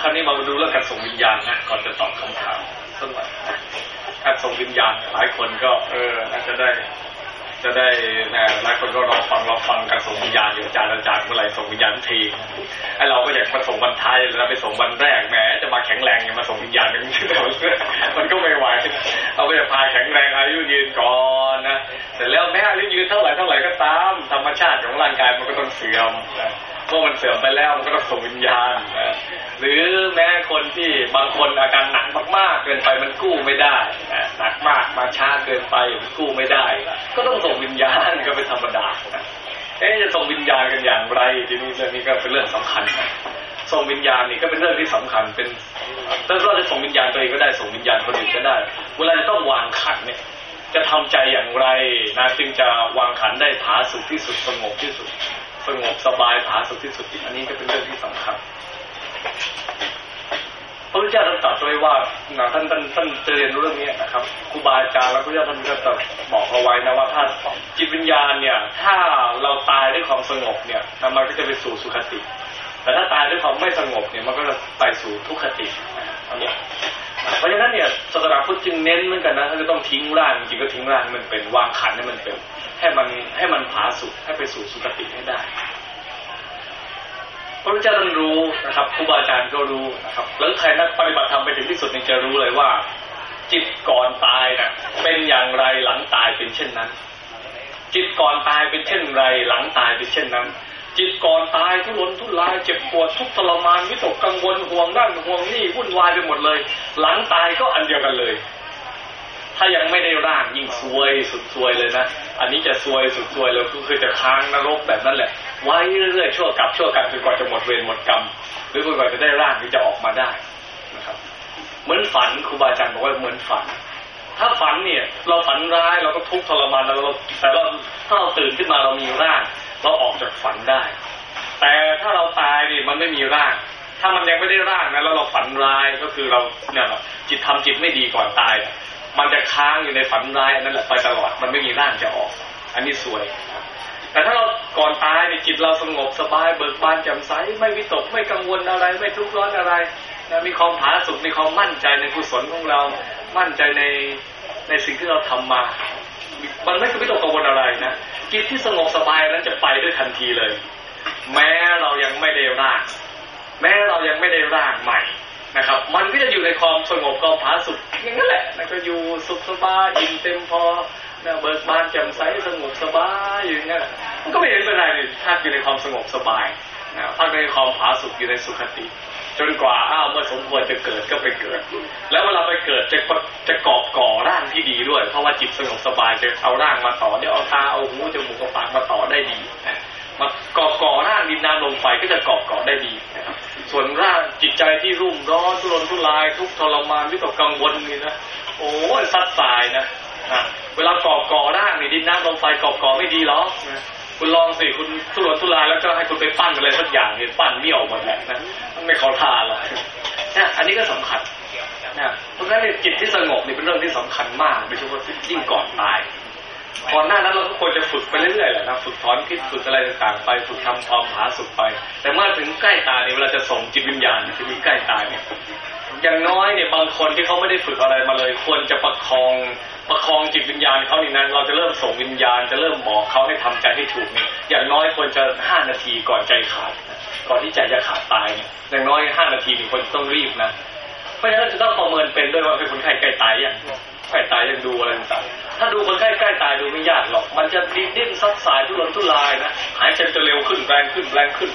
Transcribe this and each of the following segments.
คราวนี้มาดูเรื่องการส่งวิญญาณนะก่อนจะตอบคำถามสักหน่อยการส่งวิญญาณหลายคนก็ เออน่าจะได้ จะได้นะหลายคนก็รอฟังรอฟังการส่งวิญญาณอยู่อาจารย์อาจารย์เมื่อไหร่ส่งวิญญาณทีไอเราก็อยากมาส่งวันท้ายแล้วไปส่งวันแรกแหมจะมาแข็งแรงมาส่งวิญญาณกันมันก็ไม่ไหวเราก็จะพาแข็งแรงอายุยืนก่อนนะเสร็จแล้วแม้อายุยืนเท่าไหร่เท่าไหร่ก็ตาม ธรรมชาติของร่างกายมันก็ต้องเสื่อม เมื่อมันเสื่อมไปแล้วมันก็ต้องส่งวิญญาณ หรือแม้คนที่บางคนอาการหนักมากๆ เกินไปมันกู้ไม่ได้หนักมากมาช้าเกินไปมันกู้ไม่ได้ ก็ต้องส่งวิญญาณก็เป็นธรรมดาเอ๊จะส่งวิญญาณกันอย่างไรทีนี้เรื่องนี้ก็เป็นเรื่องสำคัญส่งวิญญาณนี่ก็เป็นเรื่องที่สำคัญเป็นถ้าเราจะส่งวิญญาณตัวเองก็ได้ส่งวิญญาณคนอื่นก็ได้ เวลาจะต้องวางขันเนี่ยจะทำใจอย่างไรนะจึงจะวางขันได้ผาสุขที่สุดสงบที่สุด งบสบายผาสุขที่สุดอันนี้ก็เป็นเรื่องที่สำคัญพระพุทธเจ้าท่านตรัสไว้ว่าท่านท่านท่านเรียนรู้เรื่องนี้นะครับครูบาอาจารย์แล้วพระพุทธเจ้าท่านก็จะบอกเอาไว้นะว่าถ้าจิตวิญญาณเนี่ย ถ้าเราตายด้วยความสงบเนี่ยมันก็จะไปสู่สุคติ แต่ถ้าตายด้วยความไม่สงบเนี่ยมันก็จะไปสู่ทุกขติอันนี้เพราะฉะนั้นเนี่ยศาสนาพุทธจึงเน้นเหมือนกันนะถ้านจะต้องทิ้งร่างจริงก็ทิ้งร่างมันเป็นวางขันให้มันเป็น ให้มันให้มันผาสุกให้ไปสู่สุคติให้ได้พระพุทธเจ้าท่านรู้นะครับครูบาอาจารย์ก็รู้นะครับ แล้วใครนักปฏิบัติธรรมไปถึงที่สุดนี่จะรู้เลยว่า จิตก่อนตายนะ่ะเป็นอย่างไรหลังตายเป็นเช่นนั้น จิตก่อนตายเป็นเช่นไร หลังตายเป็นเช่นนั้น จิตก่อนตายทุรนทุรายเจ็บปวดทุกทรมานวิตกกังวลห่วงนั่นห่วงนี่วุ่นวายไปหมดเลย หลังตายก็อันเดียวกันเลย ถ้ายังไม่ได้ร่างยิ่งซวยสุดซวยเลยนะ อันนี้จะซวยสุดซวยเลยก็คือจะค้างนรกแบบนั้นแหละไว้เรื่อยๆชั่วกับชั่วกันจนกว่าจะหมดเวรหมดกรรมหรือจนกว่าจะได้ร่างที่จะออกมาได้นะครับ เหมือนฝันครูบาอาจารย์บอกว่าเหมือนฝัน ถ้าฝันเนี่ย เราฝันร้ายเราก็ทุกข์ทรมานแล้วเราแต่เราถ้าเราตื่นขึ้นมาเรามีร่าง เราออกจากฝันได้ แต่ถ้าเราตายนี่มันไม่มีร่าง ถ้ามันยังไม่ได้ร่างนะแล้วเราฝันร้ายก็คือเราเนี่ยจิตทำจิตไม่ดีก่อนตาย มันจะค้างอยู่ในฝันร้ายนั่นแหละไปตลอดมันไม่มีร่างจะออก อันนี้สวยแต่ถ้าเราก่อนตายในจิตเราสงบสบายเบิกบานแจ่มใสไม่วิตกไม่กังวลอะไร ไม่ทุกข์ร้อนอะไรนะมีความผาสุกมีความมั่นใจในกุศลของเรา มั่นใจในในสิ่งที่เราทำมา มันไม่วิตกกังวลอะไรนะจิตที่สงบสบายนั้นจะไปด้วยทันทีเลย แม้เรายังไม่ได้ร่าง แม้เรายังไม่ได้ร่างใหม่ นะครับ มันก็จะอยู่ในความสงบความผาสุกอย่างนั้นแหละแล้วก็อยู่สุขสบายอิ่มเต็มพอนะเบิกบานแจ่มใสสงบสบายอย่างนี้มันก็ไม่เห็นเป็นไรเลยท่านอยู่ในความสงบสบายนะท่านในความผาสุกอยู่ในสุขติ จนกว่าอ้าวเมื่อสมควรจะเกิดก็ไปเกิด แล้วเวลาไปเกิดจะจะกอบก่อร่างที่ดีด้วย เพราะว่าจิตสงบสบายจะเอาร่างมาต่อเดี๋ยเอาตาเอาหูจมูกเอาปากมาต่อได้ดีมากอบก่อร่างดินน้ำลมไฟก็จะกอบก่อได้ดีนะครับ ส่วนร่างจิตใจที่รุ่มร้อนทุรนทุราย ทุกทรมานวิตกกังวลนี่นะโอ้ยซัดสายนะเวลาก่อก่อร่างนี่ดินน้ำลมไฟก่อก่อไม่ดีหรอกคุณลองสิคุณทุรนทุรายแล้วก็ให้คุณไปปั้นอะไรสักอย่างเนี่ยปั้นเมี่ยวหมดแหละนะไม่ขาทานหรอกนะอันนี้ก็สำคัญนะเพราะฉะนั้นจิตที่สงบนี่เป็นเรื่องที่สำคัญมากโดยเฉพาะยิ่งก่อนตาย ก่อนหน้านั้นเราก็ควรจะฝึกไปเรื่อยๆแหละนะฝึกถอนคิดฝึกอะไรต่างๆ ไปฝึกทำความหาสุขไป แต่เมื่อถึงใกล้ตายเนี่ยเวลาจะส่งจิตวิญญาณที่มีใกล้ตายเนี่ยอย่างน้อยเนี่ยบางคนที่เขาไม่ได้ฝึกอะไรมาเลย ควรจะประคองประคองจิตวิญญาณเขานี่นั้น เราจะเริ่มส่งวิญญาณจะเริ่มบอกเขาให้ทำใจให้ถูกเนี่ยอย่างน้อยควรจะห้านาทีก่อนใจขาดก่อนที่ใจจะขาดตายเนี่ยอย่างน้อยห้านาทีนี่ควรต้องรีบนะเพราะฉะนั้นจะต้องประเมินเป็นด้วยว่าเป็นคนไข้ใกล้ตายอย่างใกล้ตายยังดูอะไรต่าง ถ้าดูคนไข้ใกล้ตายดูไม่ยากหรอก มันจะดิ้นดิ้นซัดสายทุรนทุรายนะหายใจจะเร็วขึ้นแรงขึ้นแรงขึ้น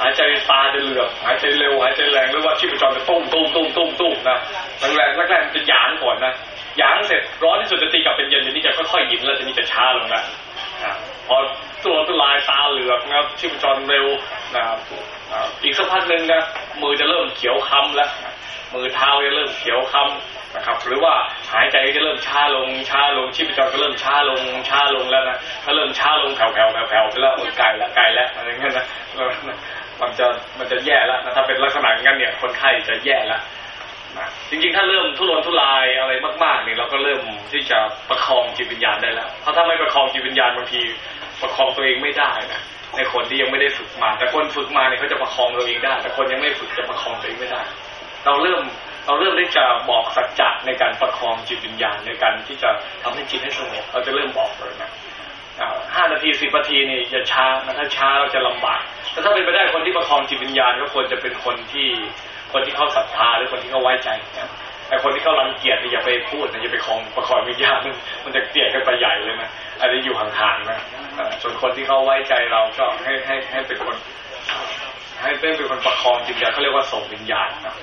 หายใจตาจะเหลือกหายใจเร็วหายใจแรงหรือว่าชีพจรจะตุ้มตุ้มตุ้มตุ้มตุ้มนะแรงแรงแรกๆจะหยางก่อนนะหยางเสร็จร้อนที่สุดจะตีกลับเป็นเย็นทีนี้จะค่อยๆหยินแล้วทีนี้จะช้าลงนะพอตัวตุลายตาเหลือกนะชีพจรเร็วนะอีกสักพักหนึ่งนะมือจะเริ่มเขียวค้ำแล้ว มือเท้าจะเริ่มเขียวค้ำนะครับ หรือว่าหายใจจะเริ่มช้าลงช้าลงชีพจรก็เริ่มช้าลงช้าลงแล้วนะถ้าเริ่มช้าลงแผ่วแผ่วแผ่วแผ่วไปแล้วไกลแล้วไกลแล้วอะไรเงี้ยนะมันจะมันจะแย่แล้วนะถ้าเป็นลักษณะงั้นเนี่ยคนไข้จะแย่แล้วจริงๆ ถ้าเริ่มทุรนทุรายอะไรมากๆเนี่ยเราก็เริ่มที่จะประคองจิตวิญญาณได้แล้วเพราะถ้าไม่ประคองจิตวิญญาณบางทีประคองตัวเองไม่ได้นะในคนที่ยังไม่ได้ฝึกมา แต่คนฝึกมาเนี่ยเขาจะประคองตัวเองได้ แต่คนยังไม่ฝึกจะประคองตัวเองไม่ได้ เราเริ่มเราเริ่มที่จะบอกสัจจะในการประคองจิตวิญญาณในการที่จะทำให้จิตให้สงบเราจะเริ่มบอกเลยนะห้านาทีสิบนาทีนี่อย่าช้านะถ้าช้าเราจะลำบากแต่ถ้าเป็นไปได้คนที่ประคองจิตวิญญาณก็ควรจะเป็นคนที่คนที่เขาศรัทธาหรือคนที่เขาไว้ใจนะแต่คนที่เขารังเกียจนี่อย่าไปพูดนะอย่าไปคองประคองวิญญาณมันจะเกลียดกันไปใหญ่เลยนะอันนี้อยู่ห่างๆนะส่วนคนที่เขาไว้ใจเราก็ให้ให้ให้เป็นคน ให้เป็นคนประคองจิตวิญาณเขาเรียกว่าส่งวิญญาณนะ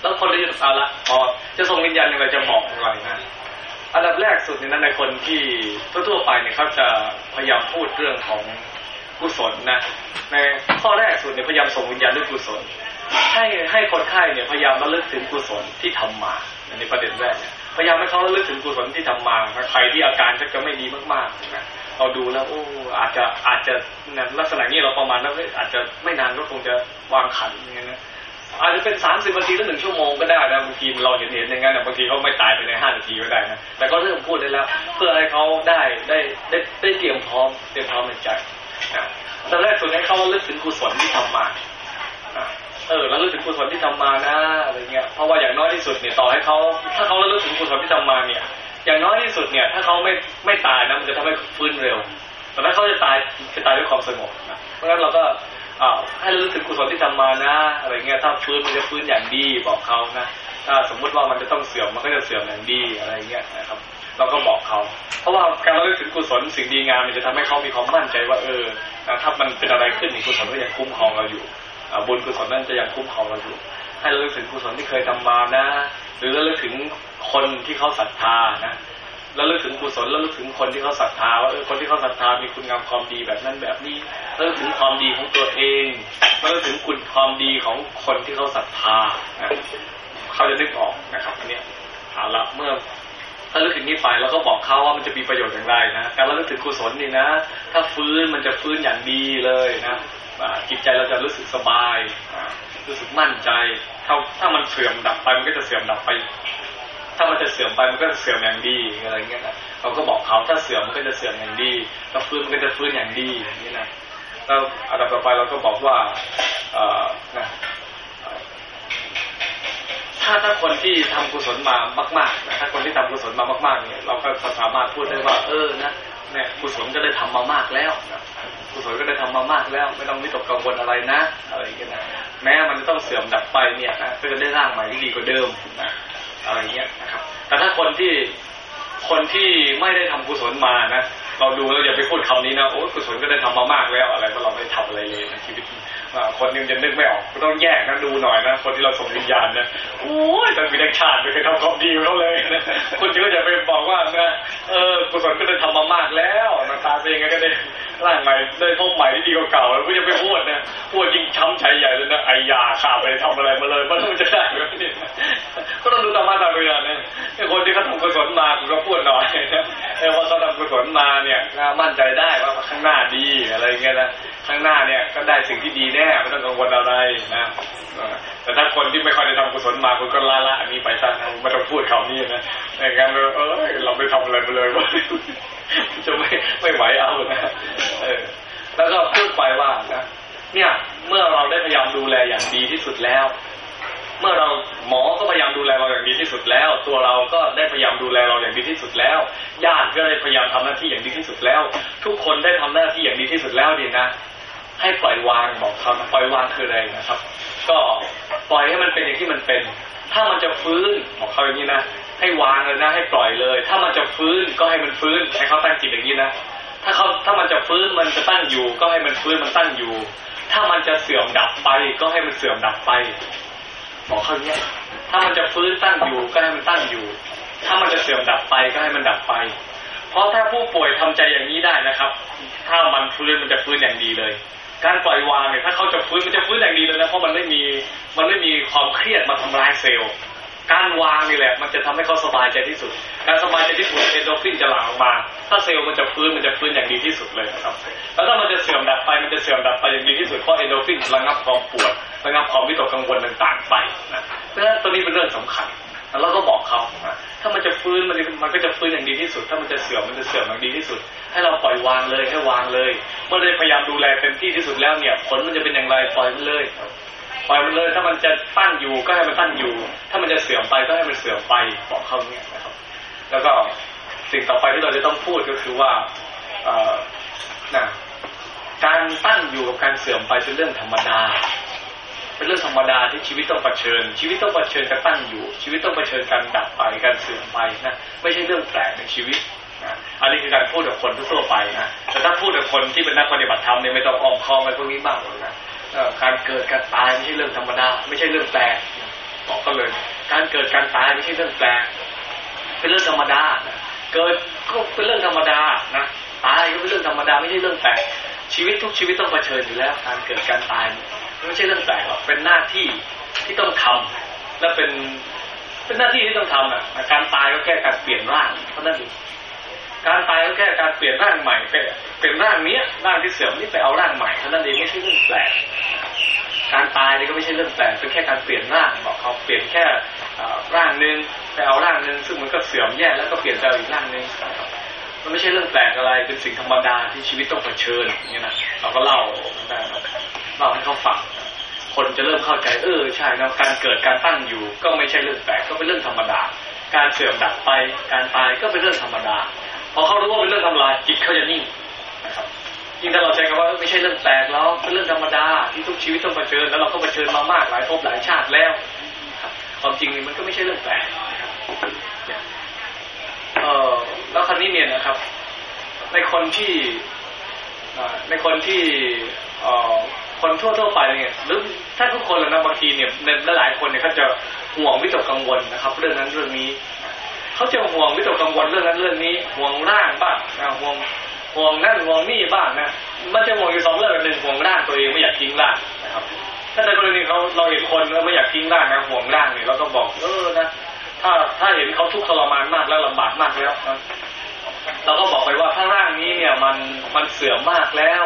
แล้วคนที่จะเอาละพอจะส่งวิญญาณยังไงจะบอกอะไรนะอันดับแรกสุดนี่นั้นในคนที่ทั่วๆไปเนี่ยเขาจะพยายามพูดเรื่องของกุศลนะในข้อแรกสุดเนี่ยพยายามส่งวิญญาณด้วยกุศล ให้ให้คนไข้เนี่ยพยายามระลึกถึงกุศลที่ทำมาในประเด็นแรกเนี่ยพยายามให้เขาระลึกถึงกุศลที่ทำมาใครที่อาการจะไม่ดีมากๆนะ เราดูแล้วโอ้อาจจะอาจจะลักษณะนี้เราประมาณแล้วอาจจะไม่นานก็คงจะวางขันอย่างเงี้ยนะอาจจะเป็นสามสิบนาทีหรือหนึ่งชั่วโมงก็ได้นะบางทีเราเห็นเห็นอย่างนั้นบางทีเขาไม่ตายไปในห้านาทีก็ได้นะแต่ก็เริ่มพูดได้แล้ว เพื่อให้เขาได้ได้ได้ได้เตรียมพร้อมเตรียมพร้อมในใจตอนแรกสุดให้เขาลึกถึงกุศลที่ทำมาเออแล้วลึกถึงกุศลที่ทำมานะอะไรเงี้ยเพราะว่าอย่างน้อยที่สุดเนี่ยต่อให้เขาถ้าเขาลึกถึงกุศลที่ทำมาเนี่ย อย่างน้อยที่สุดเนี่ย ถ้าเขาไม่ไม่ตายนะมันจะทำให้ฟื้นเร็วแต่ถ้าเขาจะตายจะตายด้วยความสงบนะเพราะฉะนั้นเราก็อ่าให้รู้ถึงกุศลที่ทำมานะ อะไรเงี้ยถ้าฟื้นมันจะฟื้นอย่างดีบอกเขานะถ้าสมมุติว่ามันจะต้องเสื่อมมันก็จะเสื่อมอย่างดีอะไรเงี้ยนะครับ เราก็บอกเขา เพราะว่าการระลึกถึงกุศลสิ่งดีงามมันจะทำให้เขามีความมั่นใจว่าเออถ้ามันเป็นอะไรขึ้นกุศลก็ยังคุ้มครองเราอยู่บุญกุศลนั่นจะยังคุ้มครองเราอยู่ ให้ระลึกถึงกุศลที่เคยทำมานะ หรือระลึกถึง คนที่เขาศรัทธานะแล้วลึกถึงกุศลแล้วลึกถึงคนที่เขาศรัทธาว่าเออคนที่เขาศรัทธามีคุณงามความดีแบบนั้นแบบนี้แล้วลึกถึงความดีของตัวเองแล้วลึกถึงคุณความดีของคนที่เขาศรัทธานะเขาจะนึกออกนะครับอันนี้เอาละเมื่อถ้าลึกถึงนี้ไปแล้วก็บอกเขาว่ามันจะมีประโยชน์อย่างไรนะการระลึกถึงกุศลนี่นะ ถ้าฟื้นมันจะฟื้นอย่างดีเลยนะจิตใจเราจะรู้สึกสบาย รู้สึกมั่นใจ ถ้าถ้ามันเสื่อมดับไปมันก็จะเสื่อมดับไป ถ้ามันจะเสื่อมไปมันก็จะเสื่อมอย่างดีอะไรเงี้ยนะเราก็บอกเขาถ้าเสื่อมมันก็จะเสื่อมอย่างดีถ้าฟื้นมันก็จะฟื้นอย่างดีอย่างนี้นะแล้วอันดับต่อไปเราก็บอกว่าเออนะถ้าถ้าคนที่ทำกุศลมามากๆนะถ้าคนที่ทำกุศลมามากๆเนี่ยเราก็สามารถพูดได้ว่า เออนะเนี่ยกุศลก็ได้ทำมามากแล้วนะกุศลก็ได้ทำมามากแล้วไม่ต้องวิตกกังวลอะไรนะอะไรเงี้ยนะแม้มันจะต้องเสื่อมดับไปเนี่ยนะก็จะได้ร่างใหม่ที่ดีกว่าเดิมนะ อะไรเงี้ยนะครับ แต่ถ้าคนที่คนที่ไม่ได้ทำกุศลมานะเราดูเราอย่าไปพูดคำนี้นะโอ้กุศลก็ได้ทำมามากแล้วอะไรเพราะเราไม่ได้ทำอะไรเลยในชีวิตคนนึงจะนึกไม่ออกก็ต้องแยกนะดูหน่อยนะคนที่เราส่งวิญญาณนะโอ้ยแต่มีนักชาติไม่เคยทำความดีเขาเลยนะคนที่ก็จะไปบอกว่านะเออกุศลก็ได้ทำมามากแล้วนะตาเป็นยังไงก็ได้ ร่างใหม่ได้พบใหม่ที่ดีกว่าเก่าแล้วก็จะไปพูดนะพูดยิ่งช้ำใจใหญ่เลยนะไอยาข่าไปทำอะไรมาเลยมันจะได้ไหมนี่ก็ต้องดูตามมาตามเวลานะคนที่เขาทำกุศลมาคุณก็พูดหน่อยนะว่าเขาทำกุศลมาเนี่ยมั่นใจได้ว่าข้างหน้าดีอะไรเงี้ยนะข้างหน้าเนี่ยก็ได้สิ่งที่ดีแน่ไม่ต้องกังวลอะไรนะแต่ถ้าคนที่ไม่ค่อยได้ทำกุศลมาคุณก็ละละอันนี้ไปซะไม่ต้องพูดคำนี้นะในงั้นเออเราไม่ทำอะไรไปเลยว่าจะไม่ไม่ไหวเอานะแล้วก็พูดไปว่านะเนี่ยเมื่อเราได้พยายามดูแลอย่างดีที่สุดแล้ว เมื่อเราหมอก็พยายามดูแลเราอย่างดีที่สุดแล้ว ตัวเราก็ได้พยายามดูแลเราอย่างดีที่สุดแล้วญาติก็ได้พยายามทำหน้าที่อย่างดีที่สุดแล้ว ทุกคนได้ทำหน้าที่อย่างดีที่สุดแล้วดีนะให้ปล่อยวางบอกเขาปล่อยวางคืออะไรนะครับ ก็ปล่อยให้มันเป็นอย่างที่มันเป็น ถ้ามันจะฟื้นบอกเขาอย่างนี้นะให้วางเลยนะให้ปล่อยเลย ถ้ามันจะฟื้นก็ให้มันฟื้นให้เขาตั้งจิตอย่างนี้นะ ถ้าเขาถ้ามันจะฟื้นมันจะตั้งอยู่ ก็ให้มันฟื้นมันตั้งอยู่ ถ้ามันจะเสื่อมดับไป ก็ให้มันเสื่อมดับไปบอกเขาเนี้ยถ้ามันจะฟื้นตั้งอยู่ก็ให้มันตั้งอยู่ ถ้ามันจะเสื่อมดับไปก็ให้มันดับไป เพราะถ้าผู้ป่วยทำใจอย่างนี้ได้นะครับ ถ้ามันฟื้นมันจะฟื้นอย่างดีเลย การปล่อยวางเนี่ยถ้าเขาจะฟื้นมันจะฟื้นอย่างดีเลยนะเพราะมันไม่มีมันไม่มีความเครียดมาทำลายเซลล์ การวางนี่แหละ มันจะทำให้เขาสบายใจที่สุด การสบายใจที่สุดเอนดอร์ฟินจะหลั่งออกมา ถ้าเซลล์มันจะฟื้นมันจะฟื้นอย่างดีที่สุดเลยนะครับ แล้วถ้ามันจะเสื่อมดับไปมันจะเสื่อมดับไปอย่างดีที่สุดเพราะเอนดอร์ฟินระงับความปวดระงับความวิตกกังวลต่างๆไปนะเพราะฉะนั้นตัวนี้เป็นเรื่องสำคัญแล้วก็บอกเขาถ้ามันจะฟื้นมันมันก็จะฟื้นอย่างดีที่สุด ถ้ามันจะเสื่อมมันจะเสื่อมอย่างดีที่สุด ให้เราปล่อยวางเลยให้วางเลย เมื่อได้พยายามดูแลเต็มที่ที่สุดแล้วเนี่ยผลมันจะเป็นอย่างไรปล่อยมันเลย ปล่อยมันเลยถ้ามันจะตั้งอยู่ก็ให้มันตั้งอยู่ ถ้ามันจะเสื่อมไปก็ให้มันเสื่อมไปบอกเขาเนี่ยนะครับ แล้วก็สิ่งต่อไปที่เราจะต้องพูดก็คือว่าเอนะการตั้งอยู่กับการเสื่อมไปเป็นเรื่องธรรมดา เป็นเรื่องธรรมดาที่ชีวิตต้องเผชิญ ชีวิตต้องเผชิญการตั้งอยู่ ชีวิตต้องเผชิญการดับไปการเสื่อมไปนะไม่ใช่เรื่องแปลกในชีวิตนะอันนี้คือการพูดกับคนทั่วไปนะแต่ถ้าพูดกับคนที่เป็นนักปฏิบัติธรรมเนี่ยไม่ต้องอ้อมค้อมไปพวกนี้มากเลยนะ การเกิดการตายไม่ใช่เรื่องธรรมดา ไม่ใช่เรื่องแปลกบอกก็เลย การเกิดการตายไม่ใช่เรื่องแปลกเป็นเรื่องธรรมดาเกิดก็เป็นเรื่องธรรมดานะตายก็เป็นเรื่องธรรมดาไม่ใช่เรื่องแปลกชีวิตทุกชีวิตต้องเผชิญอยู่แล้ว การเกิดการตายไม่ใช่เรื่องแปลกหรอกเป็นหน้าที่ที่ต้องทำและเป็นเป็นหน้าที่ที่ต้องทำอะการตายก็แค่การเปลี่ยนร่างเท่านั้นเอง การตายก็แค่การเปลี่ยนร่างใหม่ไปเป็นร่างนี้ร่างที่เสื่อมนี่ไปเอาร่างใหม่เท่านั้นเองไม่ใช่เรื่องแปลกการตายนี่ก็ไม่ใช่เรื่องแปลกเป็นแค่การเปลี่ยนร่างบอกเขาเปลี่ยนแค่ร่างหนึ่งไปเอาร่างหนึ่งซึ่งมันก็เสื่อมแย่แล้วก็เปลี่ยนไปอีกร่างหนึ่งมันไม่ใช่เรื่องแปลกอะไรเป็นสิ่งธรรมดาที่ชีวิตต้องเผชิญอย่างนี้นะเราก็เล่าเล่าให้เขาฟังคนจะเริ่มเข้าใจเออใช่นะการเกิดการตั้งอยู่ ก็ไม่ใช่เรื่องแปลกก็เป็นเรื่องธรรมดา การเสื่อมดับไป การตายก็เป็นเรื่องธรรมดา พอเขารู้ว่าเป็นเรื่องธรรมดาจิตเขาจะนิ่งนะครับยิ่งถ้าเราใจกันว่าไม่ใช่เรื่องแปลกแล้วเป็นเรื่องธรรมดาที่ทุกชีวิตต้องเผชิญแล้วเราก็เผชิญมามากหลายภพหลายชาติแล้วความจริงนี่มันก็ไม่ใช่เรื่องแปลกเออแล้วครั้นี้เนี่ยนะครับ ในคนที่ในคนที่คนทั่วทั่วไปเนี่ยหรือถ้าทุกคนเลยนะบางทีเนี่ยในหลายคนเนี่ยเขาจะห่วงวิตกกังวลนะครับ เรื่องนั้นเรื่องนี้ เขาจะห่วงวิตกกังวลเรื่องนั้นเรื่องนี้ห่วงร่างบ้างห่วงห่วงนั่นห่วงนี่บ้างนะมันจะห่วงอยู่สองเรื่องหนึ่งห่วงร่างตัวเองไม่อยากทิ้งร่างนะครับ ถ้าในกรณีเขาเราเห็นคนไม่อยากทิ้งร่างนะห่วงร่างเนี่ยเราก็บอกเออนะถ้าถ้าเห็นเขาทุกข์ทรมานมากแล้วลำบากมากแล้วเราก็บอกไปว่าถ้าร่างนี้เนี่ยมันมันเสื่อมมากแล้ว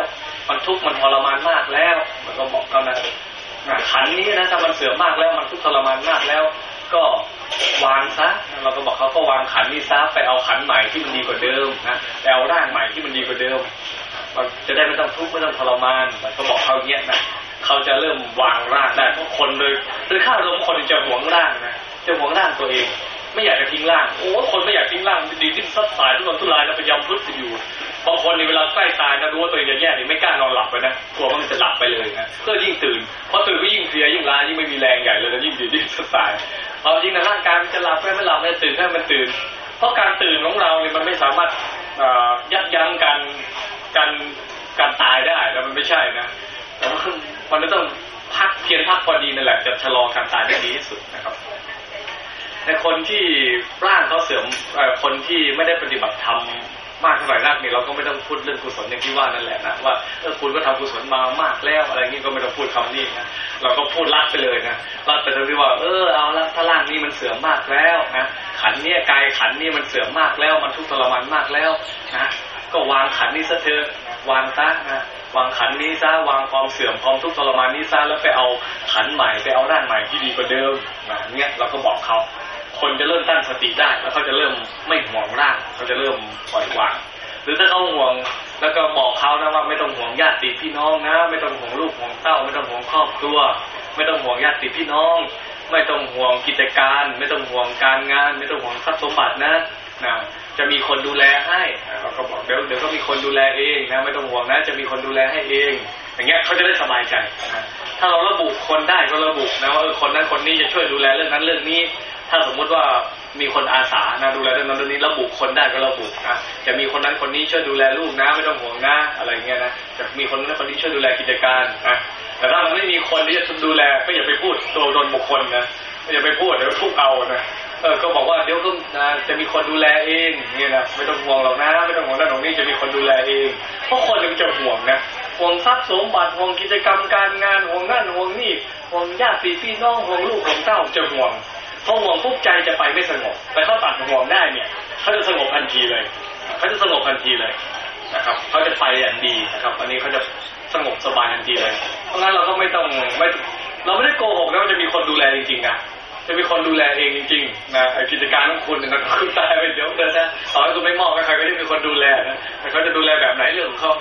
มันทุกข์มันทรมานมากแล้ว มันก็บอกเขานะขันนี้นะถ้ามันเสื่อมมากแล้วมันทุกข์ทรมานมากแล้ว ก็ วางซะเราก็บอกเขาก็วางขันนี้ซะไปเอาขันใหม่ที่มันดีกว่าเดิมนะไปเอาร่างใหม่ที่มันดีกว่าเดิมเราจะได้ไม่ต้องทุกข์ไม่ต้องทรมานเราก็บอกเขาเงี้ยนะเขาจะเริ่มวางร่างได้เพราะคนโดยโดยข้าลมคนจะหวงร่างนะจะหวงร่างตัวเอง ไม่อยากจะทิ้งร่างโอ้คนไม่อยากทิ้งร่างดีดิ้นซัดสายทุรนทุรายแล้วพยายามพึ่งอยู่ บางคนในเวลาใกล้ตายนะรู้ว่าตัวเองจะแย่นี่ไม่กล้านอนหลับไปนะกลัวว่ามันจะหลับไปเลยนะก็ยิ่งตื่นเพอตื่นก็ยิ่งเพลียยิ่งล้ายิ่งไม่มีแรงใหญ่เลยแล้วยิ่งดีดิ้นซัดสายเอาจริงนะร่างกายมันจะหลับไม่ไม่หลับไม่ตื่นให้มันตื่น เพราะการตื่นของเราเนี่ยมันไม่สามารถยับยั้งการการการตายได้แล้วมันไม่ใช่นะแต่ว่ามันต้องพักเพียงพักพอดีนั่นแหละจะชะลอการตายได้ดีที่สุดนะครับในคนที่ร่างเขาเสื่อมคนที่ไม่ได้ปฏิบัติธรรม มากเท่าไหร่นักเนี่ยเราก็ไม่ต้องพูดเรื่องกุศลอย่างที่ว่านั่นแหละนะว่าเออคุณก็ทำกุศลมามากแล้วอะไรงี้ก็ไม่ต้องพูดคำนี้นะเราก็พูดรัดไปเลยนะรัดไปทั้งที่ว่าเออเอาละถ้าร่างนี้มันเสื่อมมากแล้วนะขันเนี่ยกายขันนี่มันเสื่อมมากแล้วมันทุกข์ทรมานมากแล้วนะก็วางขันนี้ซะเถอะวางซะนะวางขันนี้ซะวางความเสื่อมความทุกข์ทรมานนี้ซะแล้วไปเอาขันใหม่ไปเอาร่างใหม่ที่ดีกว่าเดิมนะเนี่ยเราก็บอกเขา คนจะเริ่มตั้งสติได้ แล้วเขาจะเริ่มไม่ห่วงร่างเขาจะเริ่มปล่อยวาง หรือถ้าเขาห่วงแล้วก็บอกเขานะว่าไม่ต้องห่วงญาติพี่น้องนะ ไม่ต้องห่วงลูกห่วงเต้า ไม่ต้องห่วงครอบครัว ไม่ต้องห่วงญาติพี่น้อง ไม่ต้องห่วงกิจการ ไม่ต้องห่วงการงาน ไม่ต้องห่วงทรัพย์สมบัตินะนะจะมีคนดูแลให้เราก็บอกเดี๋ยวเดี๋ยวก็มีคนดูแลเองนะไม่ต้องห่วงนะ จะมีคนดูแลให้เอง อย่างเงี้ยเขาจะได้สบายใจนะถ้าเราระบุคนได้ก็ระบุนะว่าคนนั้นคนนี้จะช่วยดูแลเรื่องนั้นเรื่องนี้ ถ้าสมมุติว่ามีคนอาสานะดูแลเรื่องนั้นเรื่องนี้ระบุคนได้ก็ระบุนะจะมีคนนั้นคนนี้ช่วยดูแลลูกนะไม่ต้องห่วงนะอะไรเงี้ยนะจะมีคนนั้นคนนี้ช่วยดูแลกิจการนะแต่ถ้ามันไม่มีคนที่จะดูแลก็อย่าไปพูดตัวตนบุคคลนะอย่าไปพูดเดี๋ยวทุกเอานะเออก็บอกว่าเดี๋ยวก็จะมีคนดูแลเองเนี่ยนะไม่ต้องห่วงหรอกนะไม่ต้องห่วงนั่นห่วงนี่จะมีคนดูแลเองเพราะคนมันจะห่วงนะห่วงทรัพย์สมบัติห่วงกิจกรรมการงานห่วงนั่นห่วงนี่ห่วงญาติพี่น้องห่วงลูกห่วงเต้าจะห่วง พอห่วงปุ๊บใจจะไปไม่สงบ แต่เขาตัดห่วงได้เนี่ยเขาจะสงบทันทีเลยเขาจะสงบทันทีเลยนะครับเขาจะไปอย่างดีนะครับ อันนี้เขาจะสงบสบายทันทีเลย เพราะงั้นเราก็ไม่ต้องไม่เราไม่ได้โกหกนะว่าจะมีคนดูแลจริงๆนะ จะมีคนดูแลเองจริงๆนะกิจการของคุณนะคุณตายไปเดี๋ยวเดินนะต่อให้คุณไม่มอบใครก็ได้มีคนดูแลนะแต่เขาจะดูแลแบบไหนเรื่องของเขา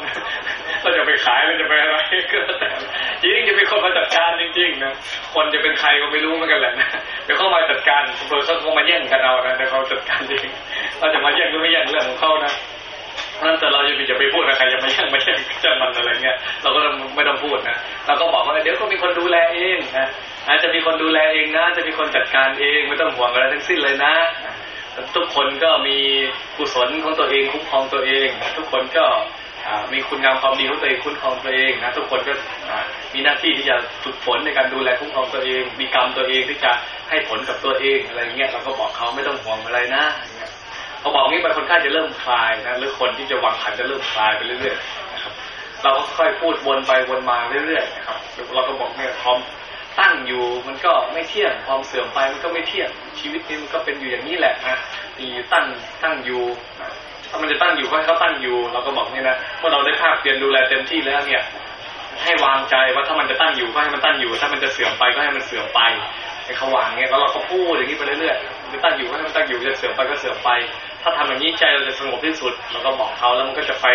เราจะไปขายเราจะไปอะไรก็แต่จริงจะเป็นคนมาจัดการจริงๆนะคนจะเป็นใครก็ไม่รู้เหมือนกันแหละนะเดี๋ยวเข้ามาจัดการเพื่อเขาคงมาแย่งกันเอานะเดี๋ยวเขาจัดการเองเราจะมาแย่งหรือไม่แย่งเรื่องของเขานะนั่นแต่เราจะไปจะไปพูดนะใครจะมาแย่งมาแย่งจะมันอะไรเงี้ยเราก็ไม่ต้องพูดนะเราก็บอกว่าเดี๋ยวก็มีคนดูแลเองนะอาจจะมีคนดูแลเองนะ จะมีคนจัดการเองไม่ต้องห่วงอะไรทั้งสิ้นเลยนะ ทุกคนก็มีกุศลของตัวเองคุ้มครองตัวเอง ทุกคนก็มีคุณงามความดีของตัวเองคุ้มครองตัวเองนะทุกคนก็มีหน้าที่ที่จะฝึกฝนในการดูแลคุ้มครองตัวเอง มีกรรมตัวเองที่จะให้ผลกับตัวเองอะไรเงี้ยเราก็บอกเขาไม่ต้องห่วงอะไรนะพอบอกงี้ไปคนไข้จะเริ่มคลายนะหรือคนที่จะวางขันจะเริ่มคลายไปเรื่อยๆนะครับเราก็ค่อยพูดวนไปวนมาเรื่อยๆนะครับเราก็บอกเนี่ยพร้อม ตั้งอยู่ มันก็ไม่เที่ยงความเสื่อมไปมันก็ไม่เที่ยงชีวิตนี้มันก็เป็นอยู่อย่างนี้แหละนะมีตั้งตั้งอยู่ถ้ามันจะตั้งอยู่ก็ให้เขาตั้งอยู่ เราก็บอกนี่นะเมื่อเราได้ภาคเรียนดูแลเต็มที่แล้วเนี่ย ให้วางใจว่าถ้ามันจะตั้งอยู่ก็ให้มันตั้งอยู่ ถ้ามันจะเสื่อมไปก็ให้มันเสื่อมไปให้เขาวางเงี้ยแล้วเราก็พูดอย่างนี้ไปเรื่อยๆจะตั้งอยู่ก็ให้มันตั้งอยู่จะเสื่อมไปก็เสื่อมไป ถ้าทำอย่างนี้ใจเราจะสงบที่สุดเราก็บอกเขาแล้วมันก็จะไป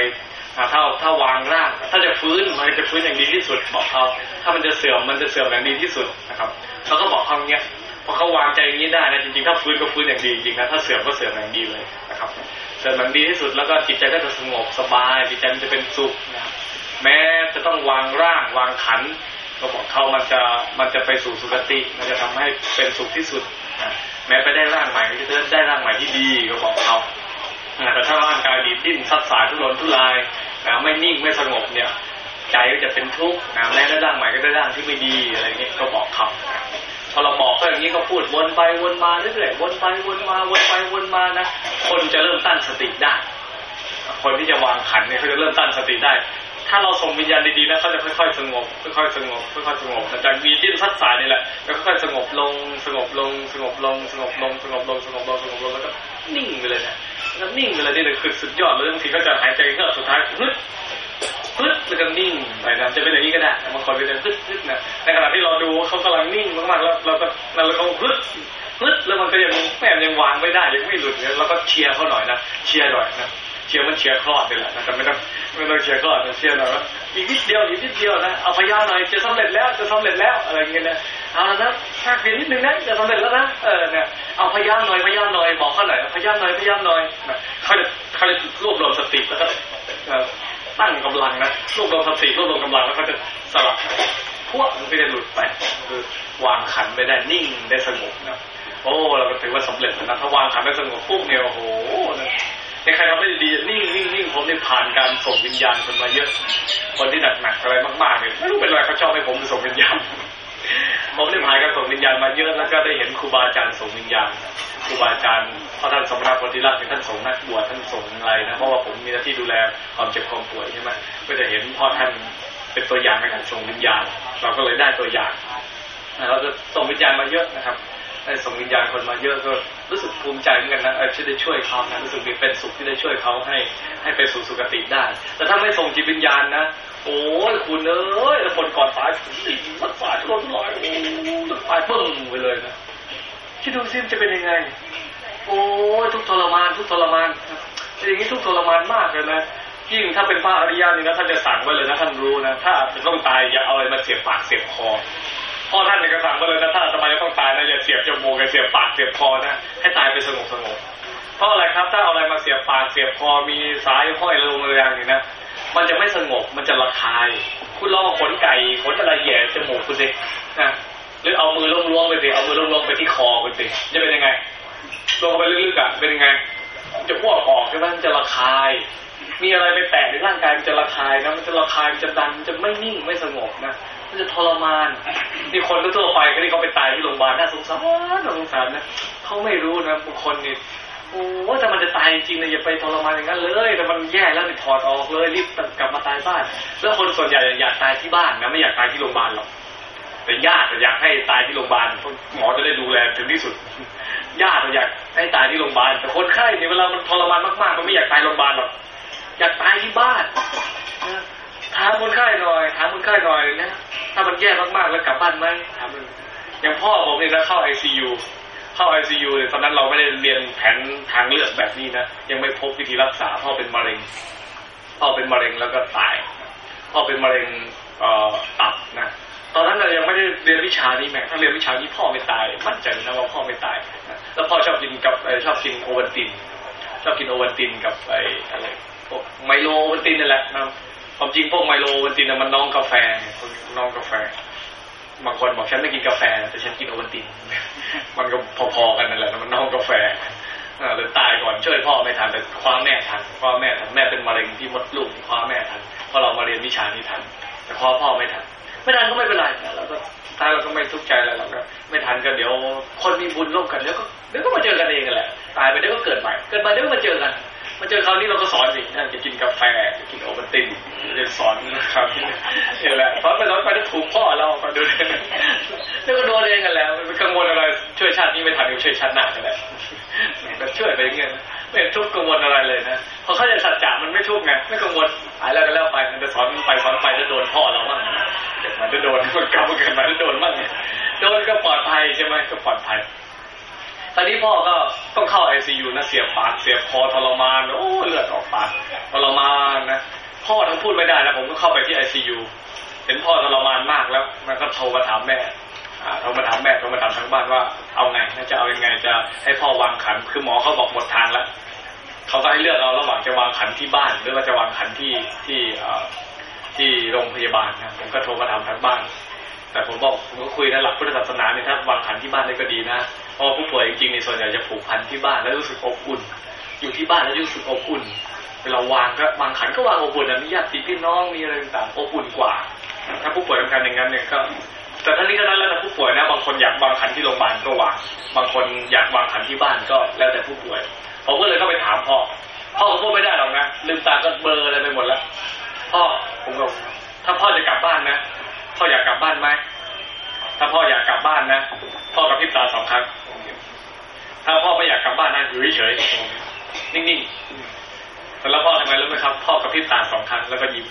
ถ้าถ้าวางร่างถ้าจะฟื้นมันจะฟื้นอย่างดีที่สุดบอกเขาถ้ามันจะเสื่อมมันจะเสื่อมอย่างดีที่สุดนะครับเราก็บอกเขาเงี้ยพอเขาวางใจอย่างนี้ได้นะจริงๆถ้าฟื้นก็ฟื้นอย่างดีจริงนะถ้าเสื่อมก็เสื่อมอย่างดีเลยนะครับ เสื่อมอย่างดีที่สุดแล้วก็จิตใจก็จะสงบสบายจิตใจมันจะเป็นสุขนะแม้จะต้องวางร่างวางขันก็บอกเขามันจะมันจะไปสู่สุคติ มันจะทำให้เป็นสุขที่สุดนะแม้ไปได้ร่างใหม่ก็จะได้ร่างใหม่ที่ดีก็บอกเขา แต่ถ้าร่างกายดีดิ้นซัดสายทุรนทุรายนะไม่นิ่งไม่สงบเนี่ย ใจก็จะเป็นทุกข์นะแม้ได้ร่างใหม่ก็ได้ร่างที่ไม่ดีอะไรเงี้ยก็บอกเขาพอเราบอกก็อย่างนี้ก็พูดวนไปวนมาเรื่อยๆวนไปวนมาวนไปวนมานะคนจะเริ่มตั้งสติได้ คนที่จะวางขันเนี่ยเขาจะเริ่มตั้งสติได้ ถ้าเราส่งวิญญาณดีๆนะเขาจะค่อยๆสงบค่อยๆสงบค่อยๆสงบจากมีดิ้นซัดสายนี่แหละแล้วค่อยๆสงบลงสงบลงสงบลงสงบลงสงบลงสงบลงสงบลงแล้วก็นิ่งไปเลยนะ แล้วนิ่งไปเลยนี่เลยคือสุดยอดเลยบางทีก็จะหายใจเฮือกสุดท้ายฮึดฮึดแล้วก็นิ่งไปนะจะเป็นอย่างนี้ก็ได้บางคนเป็นฮึดฮึดนะในขณะที่เราดูเขากำลังนิ่งมากๆแล้วเราก็นั่นแล้วเขาฮึดฮึดแล้วมันก็ยังแม่ยังวางไม่ได้ยังไม่หลุดเนี่ยเราก็เชียร์เขาหน่อยนะเชียร์หน่อยนะเชียร์มันเชียร์คลอดไปแหละนะแต่ไม่ต้องไม่ต้องเชียร์คลอดเชียร์หน่อยว่าอีกนิดเดียวอีกนิดเดียวนะเอาพยายามหน่อยจะสำเร็จแล้วจะสำเร็จแล้วอะไรเงี้ยนะเอาแล้วนะ แค่เพียงนิดนึงนะจะสำเร็จแล้วนะเออเนี่ยเอาพยายามหน่อยพยายามหน่อยบอกเขาหน่อยพยายามหน่อยพยายามหน่อยเขาจะเขาจะรวบรวมสติแล้วก็ตั้งกำลังนะรวบรวมสติรวบรวมกำลังแล้วเขาจะสลัดพรวดมันก็จะหลุดไปคือวางขันไปได้นิ่งได้สงบนะโอ้เราก็ถือว่าสำเร็จแล้วนะถ้าวางขันได้สงบปุ๊บเนี่ยโอ้โหในใครทำได้ดีนิ่งนิ่งนิ่งผมได้ผ่านการส่งวิญญาณคนมาเยอะ คนที่หนักหนักอะไรมากๆเนี่ยไม่รู้เป็นอะไรเขาชอบให้ผมส่งวิญญาณ ผมได้ผ่านการส่งวิญญาณมาเยอะแล้วก็ได้เห็นครูบาอาจารย์ส่งวิญญาณครูบาอาจารย์เพราะท่านสมณโพธิราชท่านส่งนักบวชท่านส่งอะไรนะเพราะว่าผมมีหน้าที่ดูแลความเจ็บความป่วยใช่ไหมก็จะเห็นพ่อท่านเป็นตัวอย่างในการส่งวิญญาณ เราก็เลยได้ตัวอย่างเราจะส่งวิญญาณมาเยอะนะครับ ได้ส่งวิญญาณคนมาเยอะก็รู้สึกภูมิใจเหมือนกันนะที่ได้ช่วยเขานะรู้สึกมีเป็นสุขที่ได้ช่วยเขาให้ให้ไปสู่สุคติได้ แต่ถ้าไม่ส่งจิตวิญญาณนะโอ้ยคุณเอ้ยคนก่อนตายมันตายล้นลอยโอ้ตายปึ้งไปเลยนะคิดดูซิมจะเป็นยังไง โอ้ยทุกทรมาน ทุกทรมานอย่างนี้ทุกทรมานมากเลยนะยิ่งถ้าเป็นพระอริยะนี่นะท่านจะสั่งไว้เลยนะท่านรู้นะถ้าจะต้องตายอย่าเอาอะไรมาเสียบปากเสียบคอ พ่อท่านในกระสั่งไว้เลยนะถ้าทำไมต้องตายนะอย่าเสียบจมูกอย่าเสียบปากเสียบคอนะให้ตายไปสงบสงบเพราะอะไรครับถ้าเอาอะไรมาเสียบปากเสียบคอมีสายห้อยลงแรงอย่างนี้นะมันจะไม่สงบมันจะระคาย คุณลองขนไก่ขนอะไรแย่จมูกคุณสินะหรือเอามือล้วงๆไปสิเอามือล้วงๆไปที่คอคุณสิจะเป็นยังไงลงไปลึกๆอะเป็นยังไงจะพวกออกใช่ไหมมันจะระคาย มีอะไรไปแตะในร่างกายมันจะระคายนะมันจะระคายมันจะดันมันจะไม่นิ่งไม่สงบนะ มันจะทรมานนี่คนทั่วไปก็ที่เขาไปตายที่โรงพยาบาลน่าสงสารน่าสงสารนะเขาไม่รู้นะบางคนนี่โอ้แต่มันจะตายจริงๆเลยอย่าไปทรมานอย่างนั้นเลยแต่มันแย่แล้วนี่ถอดออกเลยรีบกลับมาตายบ้าน แล้วคนส่วนใหญ่อยากตายที่บ้านนะไม่อยากตายที่โรงพยาบาลหรอกแต่ญาติอยากให้ตายที่โรงพยาบาลหมอจะได้ดูแลถึงที่สุดญาติอยากให้ตายที่โรงพยาบาลแต่คนไข้เนี่ยเวลามันทรมานมากๆมันไม่อยากตายโรงพยาบาลหรอกอยากตายที่บ้าน ถามคนไข้หน่อยถามคนไข้หน่อยนะถ้ามันแย่มากๆแล้วกลับบ้านไหมถามอย่างพ่อผมเนี่ยนะเข้าไอซียูเข้าไอซียูเนี่ยตอนนั้นเราไม่ได้เรียนแพทย์ทางเลือกแบบนี้นะยังไม่พบวิธีรักษาพ่อเป็นมะเร็งพ่อเป็นมะเร็งแล้วก็ตายพ่อเป็นมะเร็งเอ่อตับนะตอนนั้นเรายังไม่ได้เรียนวิชานี้แหมถ้าเรียนวิชานี้พ่อไม่ตายมั่นใจนะว่าพ่อไม่ตายนะแล้วพ่อชอบกินกับอชอบกินโอวัลตินชอบกินโอวัลตินกับไอ้อะไรไมโลโอวัลตินนั่นแหละนะ ความจริงพวกไมโลโอวัลตินน่ะมันน้องกาแฟน้องกาแฟ บางคนบอกฉันไม่กินกาแฟ แต่ฉันกินโอวัลติน มันก็พอๆกันนั่นแหละมันน้องกาแฟอ่าเลยตายก่อนช่วยพ่อไม่ทันแต่คว้าแม่ทันคว้าแม่ทันแม่เป็นมะเร็งที่มดลูกคว้าแม่ทันเพราะเรามาเรียนวิชานี้ทัน แต่คว้าพ่อไม่ทันไม่ทันก็ไม่เป็นไรเราก็ตายเราก็ไม่ทุกข์ใจอะไรเราก็ไม่ทันก็เดี๋ยวคนมีบุญร่วมกันเดี๋ยวก็เดี๋ยวก็มาเจอกันเองกันแหละตายไปเดี๋ยวก็เกิดใหม่เกิดใหม่เดี๋ยวก็มาเจอกัน มาเจอคราวนี้เราก็สอนสินั่นจะกินกาแฟจะกินโอวัลตินจะสอนครับนี่แหละสอนไปสอนไปถูกพ่อเราไปดูแล้วก็โดนเองกันแล้วไม่กังวลอะไรช่วยชาตินี้ไม่ทันก็ช่วยชาติหน้ากันแหละก็ช่วยไปเงี้ยไม่ทุกข์กังวลอะไรเลยนะพอเข้าใจสัจจะมันไม่ทุกข์ไงไม่กังวลหายแล้วก็แล้วไปมันจะสอนไปสอนไปจะโดนพ่อเราบ้างเกิดมาจะโดนมันกรรมเกิดมาจะโดนบ้างโดนก็ปลอดภัยใช่ไหมก็ปลอดภัย ตอนนี้พ่อก็ต้องเข้าไอซียูนะเสียบปากเสียบคอทรมานโอ้เลือดออกปากทรมานนะพ่อทั้งพูดไม่ได้นะผมก็เข้าไปที่ไอซียูเห็นพ่อทรมานมากแล้ว มันก็โทรมาถามแม่โทรมาถามแม่โทรมาถามทางบ้านว่าเอาไงจะเอายังไงจะให้พ่อวางขัน คือหมอเขาบอกหมดทางแล้วเขาก็ให้เลือกเอาระหว่างจะวางขันที่บ้าน หรือว่าจะวางขันที่ที่ที่โรงพยาบาลนะผมก็โทรมาถามทางบ้าน แต่ผมบอกผมก็คุยนะหลักพุทธศาสนาเนี่ยถ้าวางขันที่บ้านได้ก็ดีนะ พราะว่าผู้ป่วยจริงๆในส่วนใหญ่จะผูกพันที่บ้านแล้วรู้สึกอบอุ่น อยู่ที่บ้านแล้วรู้สึกอบอุ่นเวลาวางก็วางขันก็วางอบอุ่นนะมีญาติพี่น้องมีอะไรต่างอบอุ่นกว่า ถ้าผู้ป่วยทำการอย่างนั้นเนี่ยก็แต่ทั้งนี้ทั้งนั้นแล้วแต่ผู้ป่วยนะบางคนอยากวางขันที่โรงพยาบาลก็วางบางคนอยากวางขันที่บ้านก็แล้วแต่ผู้ป่วยผมก็เลยเข้าไปถามพ่อพ่อก็พูดไม่ได้หรอกนะลืมตาก็เบลออะไรไปหมดแล้วพ่อผมก็ถ้าพ่อจะกลับบ้านนะพ่ออยากกลับบ้านไหม ถ้าพ่ออยากกลับบ้านนะพ่อกระพริบตาสองครั้ง ถ้าพ่อไม่อยากกลับบ้านนะอยู่เฉยๆนิ่งๆแต่แล้วพ่อทำไงรู้ไหมครับ พ่อกระพริบตาสองครั้งแล้วก็ยิ้ม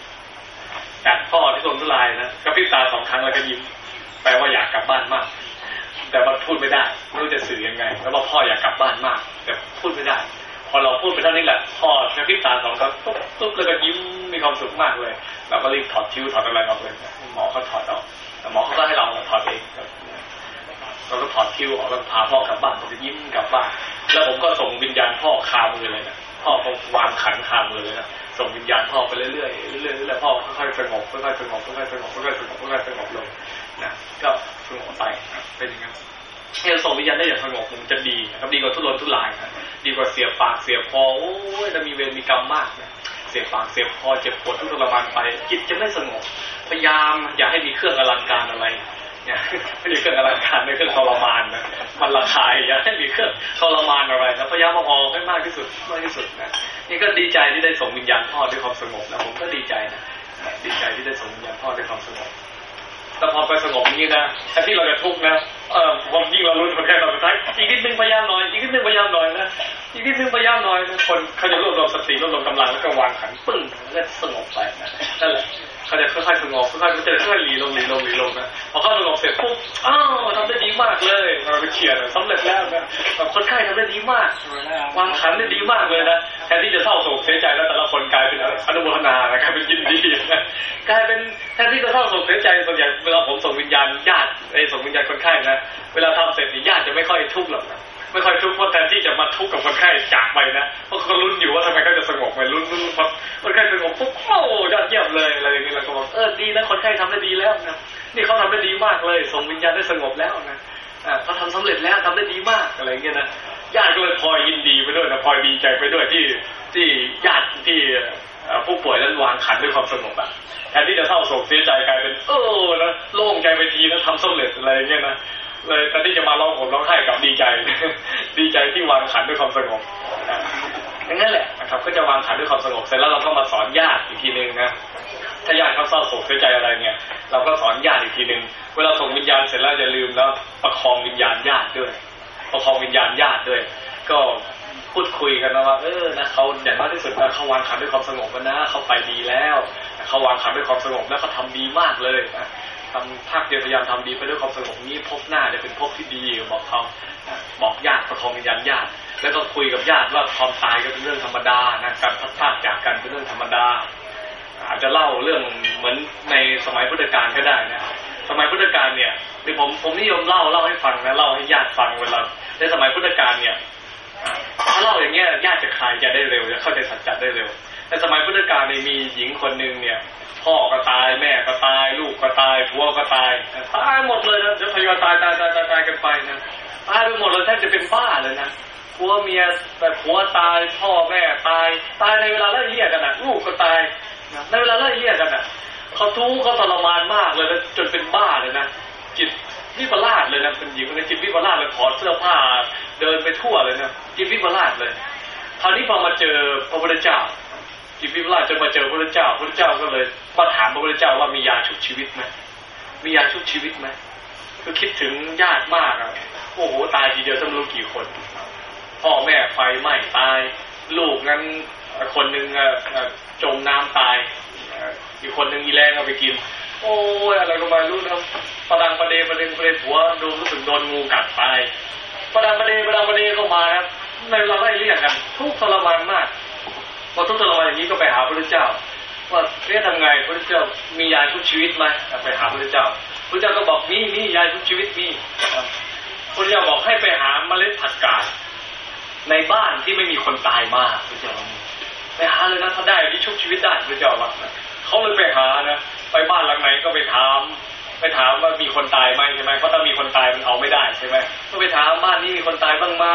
จากพ่อที่โดนทุลายนะกระพริบตาสองครั้งแล้วก็ยิ้มแปลว่าอยากกลับบ้านมาก แต่มันพูดไม่ได้ไม่รู้จะสื่อยังไง แล้วว่าพ่ออยากกลับบ้านมาก แต่พูดไม่ได้ พอเราพูดไปเท่านี้แหละพ่อกระพริบตาสองครั้งปุ๊บปุ๊บแล้วก็ยิ้มมีความสุขมากเลย เราก็รีบถอดคิ้วถอดอะไรออกเลยหมอเขาถอดออก หมอเขาก็ให้เราถอดเองเราก็ถอดคิ้วออกแล้วพาพ่อกลับบ้านผมจะยิ้มกลับบ้านแล้วผมก็ส่งวิญญาณพ่อคามือเลยนะพ่อก็วางขันคามือเลยนะส่งวิญญาณพ่อไปเรื่อยๆเรื่อยๆเรื่อยๆพ่อค่อยๆสงบค่อยๆสงบค่อยๆสงบค่อยๆสงบค่อยๆสงบลงนะก็สงบไปเป็นอย่างนั้นเราส่งวิญญาณได้อย่างสงบมันจะดีนะครับดีกว่าทุรนทุรายนะดีกว่าเสียปากเสียคอโอ้ยจะมีเวรมีกรรมมากนะเสียปากเสียคอเจ็บปวดทุกทรมานไปจิตจะไม่สงบ พยายามอย่าให้มีเครื่องอลังการอะไรเนี่ยไม่มีเครื่องอลังการไม่เครื่องทรมานนะมันระคายอย่าให้มีเครื่องทรมานอะไรนะพยายามมาออกให้มากที่สุดมากที่สุดนะนี่ก็ดีใจที่ได้ส่งวิญญาณพ่อด้วยความสงบนะผมก็ดีใจนะดีใจที่ได้ส่งวิญญาณพ่อด้วยความสงบแต่พอไปสงบอย่างนี้นะแทนที่เราจะทุกข์นะเออผมยิ่งเรารู้คนแค่ตอนสุดท้ายอีกนิดนึงพยายามหน่อยอีกนิดนึงพยายามหน่อยนะอีกนิดนึงพยายามหน่อยนะคนเขาจะรวบรวมสติรวบรวมกำลังแล้วก็วางขันปึ้งแล้วสงบไปนะนั่นแหละ เขาจะค่อยๆสงบค่อยๆมันจะค่อยๆหลีลงหลีลงหลีลงนะพอเขาสงบเสร็จปุ๊บอ้าวทำได้ดีมากเลยเราไปเขียนสำเร็จแล้วนะคนไข้ทำได้ดีมากวางขันได้ดีมากเลยนะแทนที่จะเศร้าโศกเสียใจแล้วแต่ละคนกลายเป็นอนุโมทนานะกลายเป็นยินดีกลายเป็นแทนที่จะเศร้าโศกเสียใจส่วนใหญ่เวลาผมส่งวิญญาณญาติไอ้ส่งวิญญาณคนไข้นะเวลาทำเสร็จญาติจะไม่ค่อยทุกข์หรอกนะ ไม่ค่อยทุกข์เพราะแทนที่จะมาทุกข์กับคนไข้จากไปนะเพราะเขาลุ้นอยู่ว่าทำไมเขาจะสงบไปลุ้นลุ้นพอคนไข้สงบปุ๊บโอ้ยอดเยี่ยมเลยอะไรอย่างนี้เราก็บอกเออดีนะคนไข้ทำได้ดีแล้วนะนี่เขาทำได้ดีมากเลยส่งวิญญาณได้สงบแล้วนะอ่าเขาทำสำเร็จแล้วทำได้ดีมากอะไรเงี้ยนะญาติก็เลยพลอยยินดีไปด้วยนะพลอยดีใจไปด้วยที่ที่ญาติที่ผู้ป่วยนั้นวางขันด้วยความสงบอะแทนที่จะเศร้าโศกเสียใจกลายเป็นเออนะโล่งใจไปทีนะทำสำเร็จอะไรเงี้ยนะ เลยตอนที่จะมาร้องผมร้องไห้กับดีใจ ดีใจที่วางขันด้วยความสงบอย่างนั้นแหละนะครับก็จะวางขันด้วยความสงบเสร็จแล้วเราก็มาสอนญาติอีกทีหนึ่งนะถ้าญาติเขาเศร้าโศกเสียใจอะไรเนี่ย เราก็สอนญาติอีกทีหนึ่งเวลาส่งวิญญาณเสร็จแล้วอย่าลืมแล้วประคองวิญญาณญาติด้วย ประคองวิญญาณญาติด้วย ก็พูดคุยกันนะว่าเออนะเขาอย่างน้อยที่สุดนะเขาวางขันด้วยความสงบนะเขาไปดีแล้วเขาวางขันด้วยความสงบแล้วเขาทาดีมากเลยนะ ทำภาคเดียวพยายามทำดีไปด้วยความสงบนี้พบหน้าจะเป็นพบที่ดีบอกเขาบอกญาติประคองวิญญาณญาติ แล้วก็คุยกับญาติว่าความตายก็เป็นเรื่องธรรมดานะการพัดพลาดจากกันเป็นเรื่องธรรมดา อาจจะเล่าเรื่องเหมือนในสมัยพุทธกาลก็ได้นะสมัยพุทธกาลเนี่ยคือผมผมนิยมเล่าเล่าให้ฟังนะเล่าให้ญาติฟังเวลาในสมัยพุทธกาลเนี่ยถ้าเล่าอย่างเงี้ยญาติจะคลายจะได้เร็วจะเข้าใจสัจจะได้เร็ว ในสมัยพุทธกาลเนี่ยมีหญิงคนหนึ่งเนี่ย พ่อก็ตายแม่ก็ตาย ลูกก็ตายผัวก็ตายตายหมดเลยนะจะพยายตายตายตายตายตายกันไปนะตายไปหมดเลยแทบจะเป็นบ้าเลยนะผัวเมียแต่ผัวตายพ่อแม่ตาย ตายในเวลาไล่เลี่ยกันนะลูกก็ตายในเวลาไล่เลี่ยกันนะเขาทุกข์เขาทรมานมากเลยนะจนเป็นบ้าเลยนะจิตวิปลาสเลยนะเป็นหญิงคนนี้จิตวิปลาสเลยถอดเสื้อผ้าเดินไปทั่วเลยนะจิตวิปลาสเลยคราวนี้พอมาเจอพระพุทธเจ้า จิตวิปลาสจนมาเจอพระเจ้าพระเจ้าก็เลยมาถามพระพุทธเจ้าว่ามียาชุบชีวิตไหมมียาชุบชีวิตไหมก็คิดถึงญาติมากอะโอ้โหตายทีเดียวจะไม่รู้กี่คน พ่อแม่ไฟไหม้ตาย ลูกงั้นคนหนึ่งจมน้ำตายอีกคนหนึ่งอีแรงเอาไปกิน โอ้ยอะไรก็ไม่รู้นะประดังประเดประเด็นประเดผัวดูรู้สึกโดนงูกัดตายประดังประเดประดังประเดเข้ามานะในเราไล่เรียกกันทุกทรมานมาก พอทุกทรมานอย่างนี้ก็ไปหาพระเจ้า ว่าเอ๊ะทำไงพระเจ้ามียาชุบชีวิตไหมไปหาพระเจ้าพระเจ้าก็บอกมีมียาชุบชีวิตมีพระเจ้าบอกให้ไปหาเมล็ดผักกาดในบ้านที่ไม่มีคนตายมากพระเจ้าไปหาเลยนะถ้าได้ที่ชุบชีวิตได้พระเจ้าว่าเขาเลยไปหานะไปบ้านหลังไหนก็ไปถาม ไปถามว่ามีคนตายไหมใช่ไหมเพราะถ้ามีคนตายมันเอาไม่ได้ใช่ไหมก็ไปถามบ้านนี้มีคนตายบ้างไหม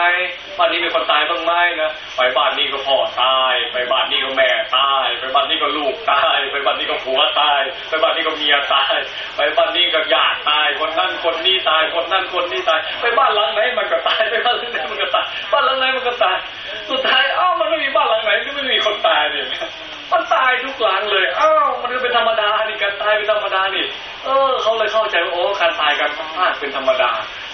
บ้านนี้มีคนตายบ้างไหมนะไปบ้านนี้ก็พ่อตาย ไปบ้านนี้ก็แม่ตาย ไปบ้านนี้ก็ลูกตาย ไปบ้านนี้ก็ผัวตาย ไปบ้านนี้ก็เมียตาย ไปบ้านนี้ก็ญาติตาย คนนั่นคนนี้ตาย คนนั่นคนนี้ตาย ไปบ้านหลังไหนมันก็ตายไปบ้านหลังไหนมันก็ตาย บ้านหลังไหนมันก็ตาย สุดท้ายอ้าวมันไม่มีบ้านหลังไหนที่ไม่มีคนตายเนี่ย มันตายทุกหลังเลยอ้าวมันเป็นธรรมดานี่การตายเป็นธรรมดานี่ เออเขาเลยเข้าใจว่าโอ้การตายการพลาดเป็นธรรมดา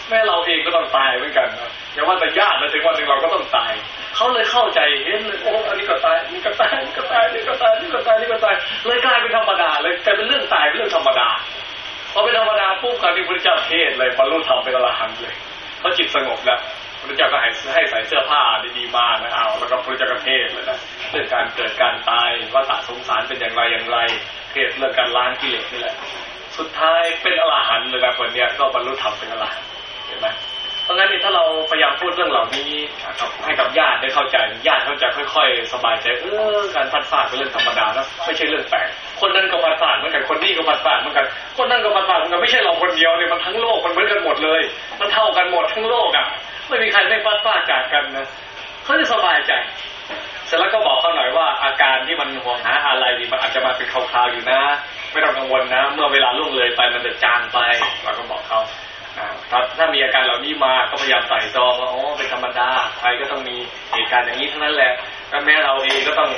แม่เราเองก็ต้องตายเหมือนกันนะอย่าว่าแต่ญาตินะถึงวันหนึ่งเราก็ต้องตายเขาเลยเข้าใจเห็นเลยโอ้อันนี้ก็ตายนี่ก็ตายนี่ก็ตายนี่ก็ตายนี่ก็ตายนี่ก็ตายเลยกลายเป็นธรรมดาเลยกลายเป็นเรื่องตายเป็นเรื่องธรรมดาพอเป็นธรรมดาปุ๊บคราวนี้พระเจ้าเทศเลยบรรลุธรรมเป็นอรหันต์เลยเพราะจิตสงบแล้ว พระเจ้าก็ให้ให้ใส่เสื้อผ้าดีๆมานะเอาแล้วก็พระเจ้าก็เทศเลยนะเรื่องการเกิดการตายว่าตาสงสารเป็นอย่างไรอย่างไรเทศเรื่องการล้างกิเลสนี่แหละ สุดท้ายเป็นอรหันต์เลยนะคนเนี้ยก็บรรลุธรรมเป็นอรหันต์เห็นไหมเพราะงั้นนี่ถ้าเราพยายามพูดเรื่องเหล่านี้ให้กับญาติได้เข้าใจญาติเขาจะค่อย ๆ สบายใจเออการพัดฝาดเป็นเรื่องธรรมดานะไม่ใช่เรื่องแปลกคนนั้นก็พัดฝาดเหมือนกันคนนี้ก็พัดฝาดเหมือนกัน คนนั้นก็พัดฝาดเหมือนกันไม่ใช่เราคนเดียวเนี่ยมันทั้งโลกมันเหมือนกันหมดเลย มันเท่ากันหมดทั้งโลกอะ ไม่มีใครไม่ฟาดฟาดจากกันนะเขาจะสบายใจเสร็จแล้วก็บอกเขาหน่อยว่าอาการที่มันห่วงหาอะไรนี่มันอาจจะมาเป็นคราวๆอยู่นะ ไม่ต้องกังวลนะ เมื่อเวลาล่วงเลยไปมันจะจางไปเราก็บอกเขาถ้าถ้ามีอาการเหล่านี้มาก็พยายามใส่ซองว่าอ๋อเป็นธรรมดาใครก็ต้องมีเหตุการณ์อย่างนี้เทั้งนั้นแหละแม้เราเองก็ต้อง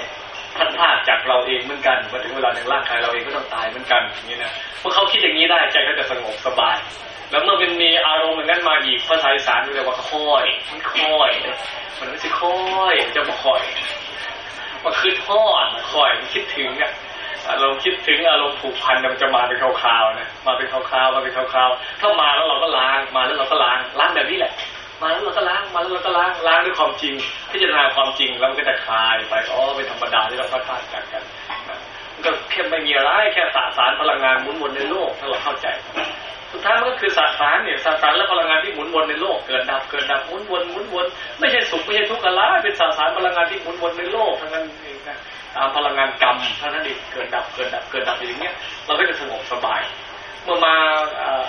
พัดพาดจากเราเองเหมือนกันมาถึงเวลาในร่างกายเราเองก็ต้องตายเหมือนกันอย่างนี้นะเมื่อเขาคิดอย่างนี้ได้ใจก็จะสงบสบาย แล้วเมื่อมันมีอารมณ์อย่างนั้นมาอีกภาษาอีสานเรียกว่าค่อยมันค่อย มันไม่ใช่ค่อยจะมาค่อยมันคือทอดค่อยมันคิดถึงอะอารมณ์คิดถึงอารมณ์ผูกพันมันจะมาเป็นคราวๆนะมาเป็นคราวๆมาเป็นคราวๆถ้ามาแล้วเราก็ล้างมาแล้วเราก็ล้างล้างแบบนี้แหละ มาแล้วเราก็ล้างมาแล้วเราก็ล้างล้างด้วยความจริง พิจารณาความจริงแล้วมันก็จะคลายไปอ๋อเป็นธรรมดาที่เราพัดพาดกันมันก็แค่ไม่มีอะไรแค่สสารพลังงานหมุนวนในโลกถ้าเราเข้าใจ สุดท้ายมันก็คือสสารเนี่ยสสารและพลังงานที่หมุนวนในโลกเกิดดับเกิดดับหมุนวนหมุนวนไม่ใช่สุขไม่ใช่ทุกข์อะไรเป็นสสารพลังงานที่หมุนวนในโลกทั้งนั้นเองนะตามพลังงานกรรมเท่านั้นเองเกิดดับเกิดดับเกิดดับอย่างเงี้ยเราก็จะสงบสบาย เมื่อมา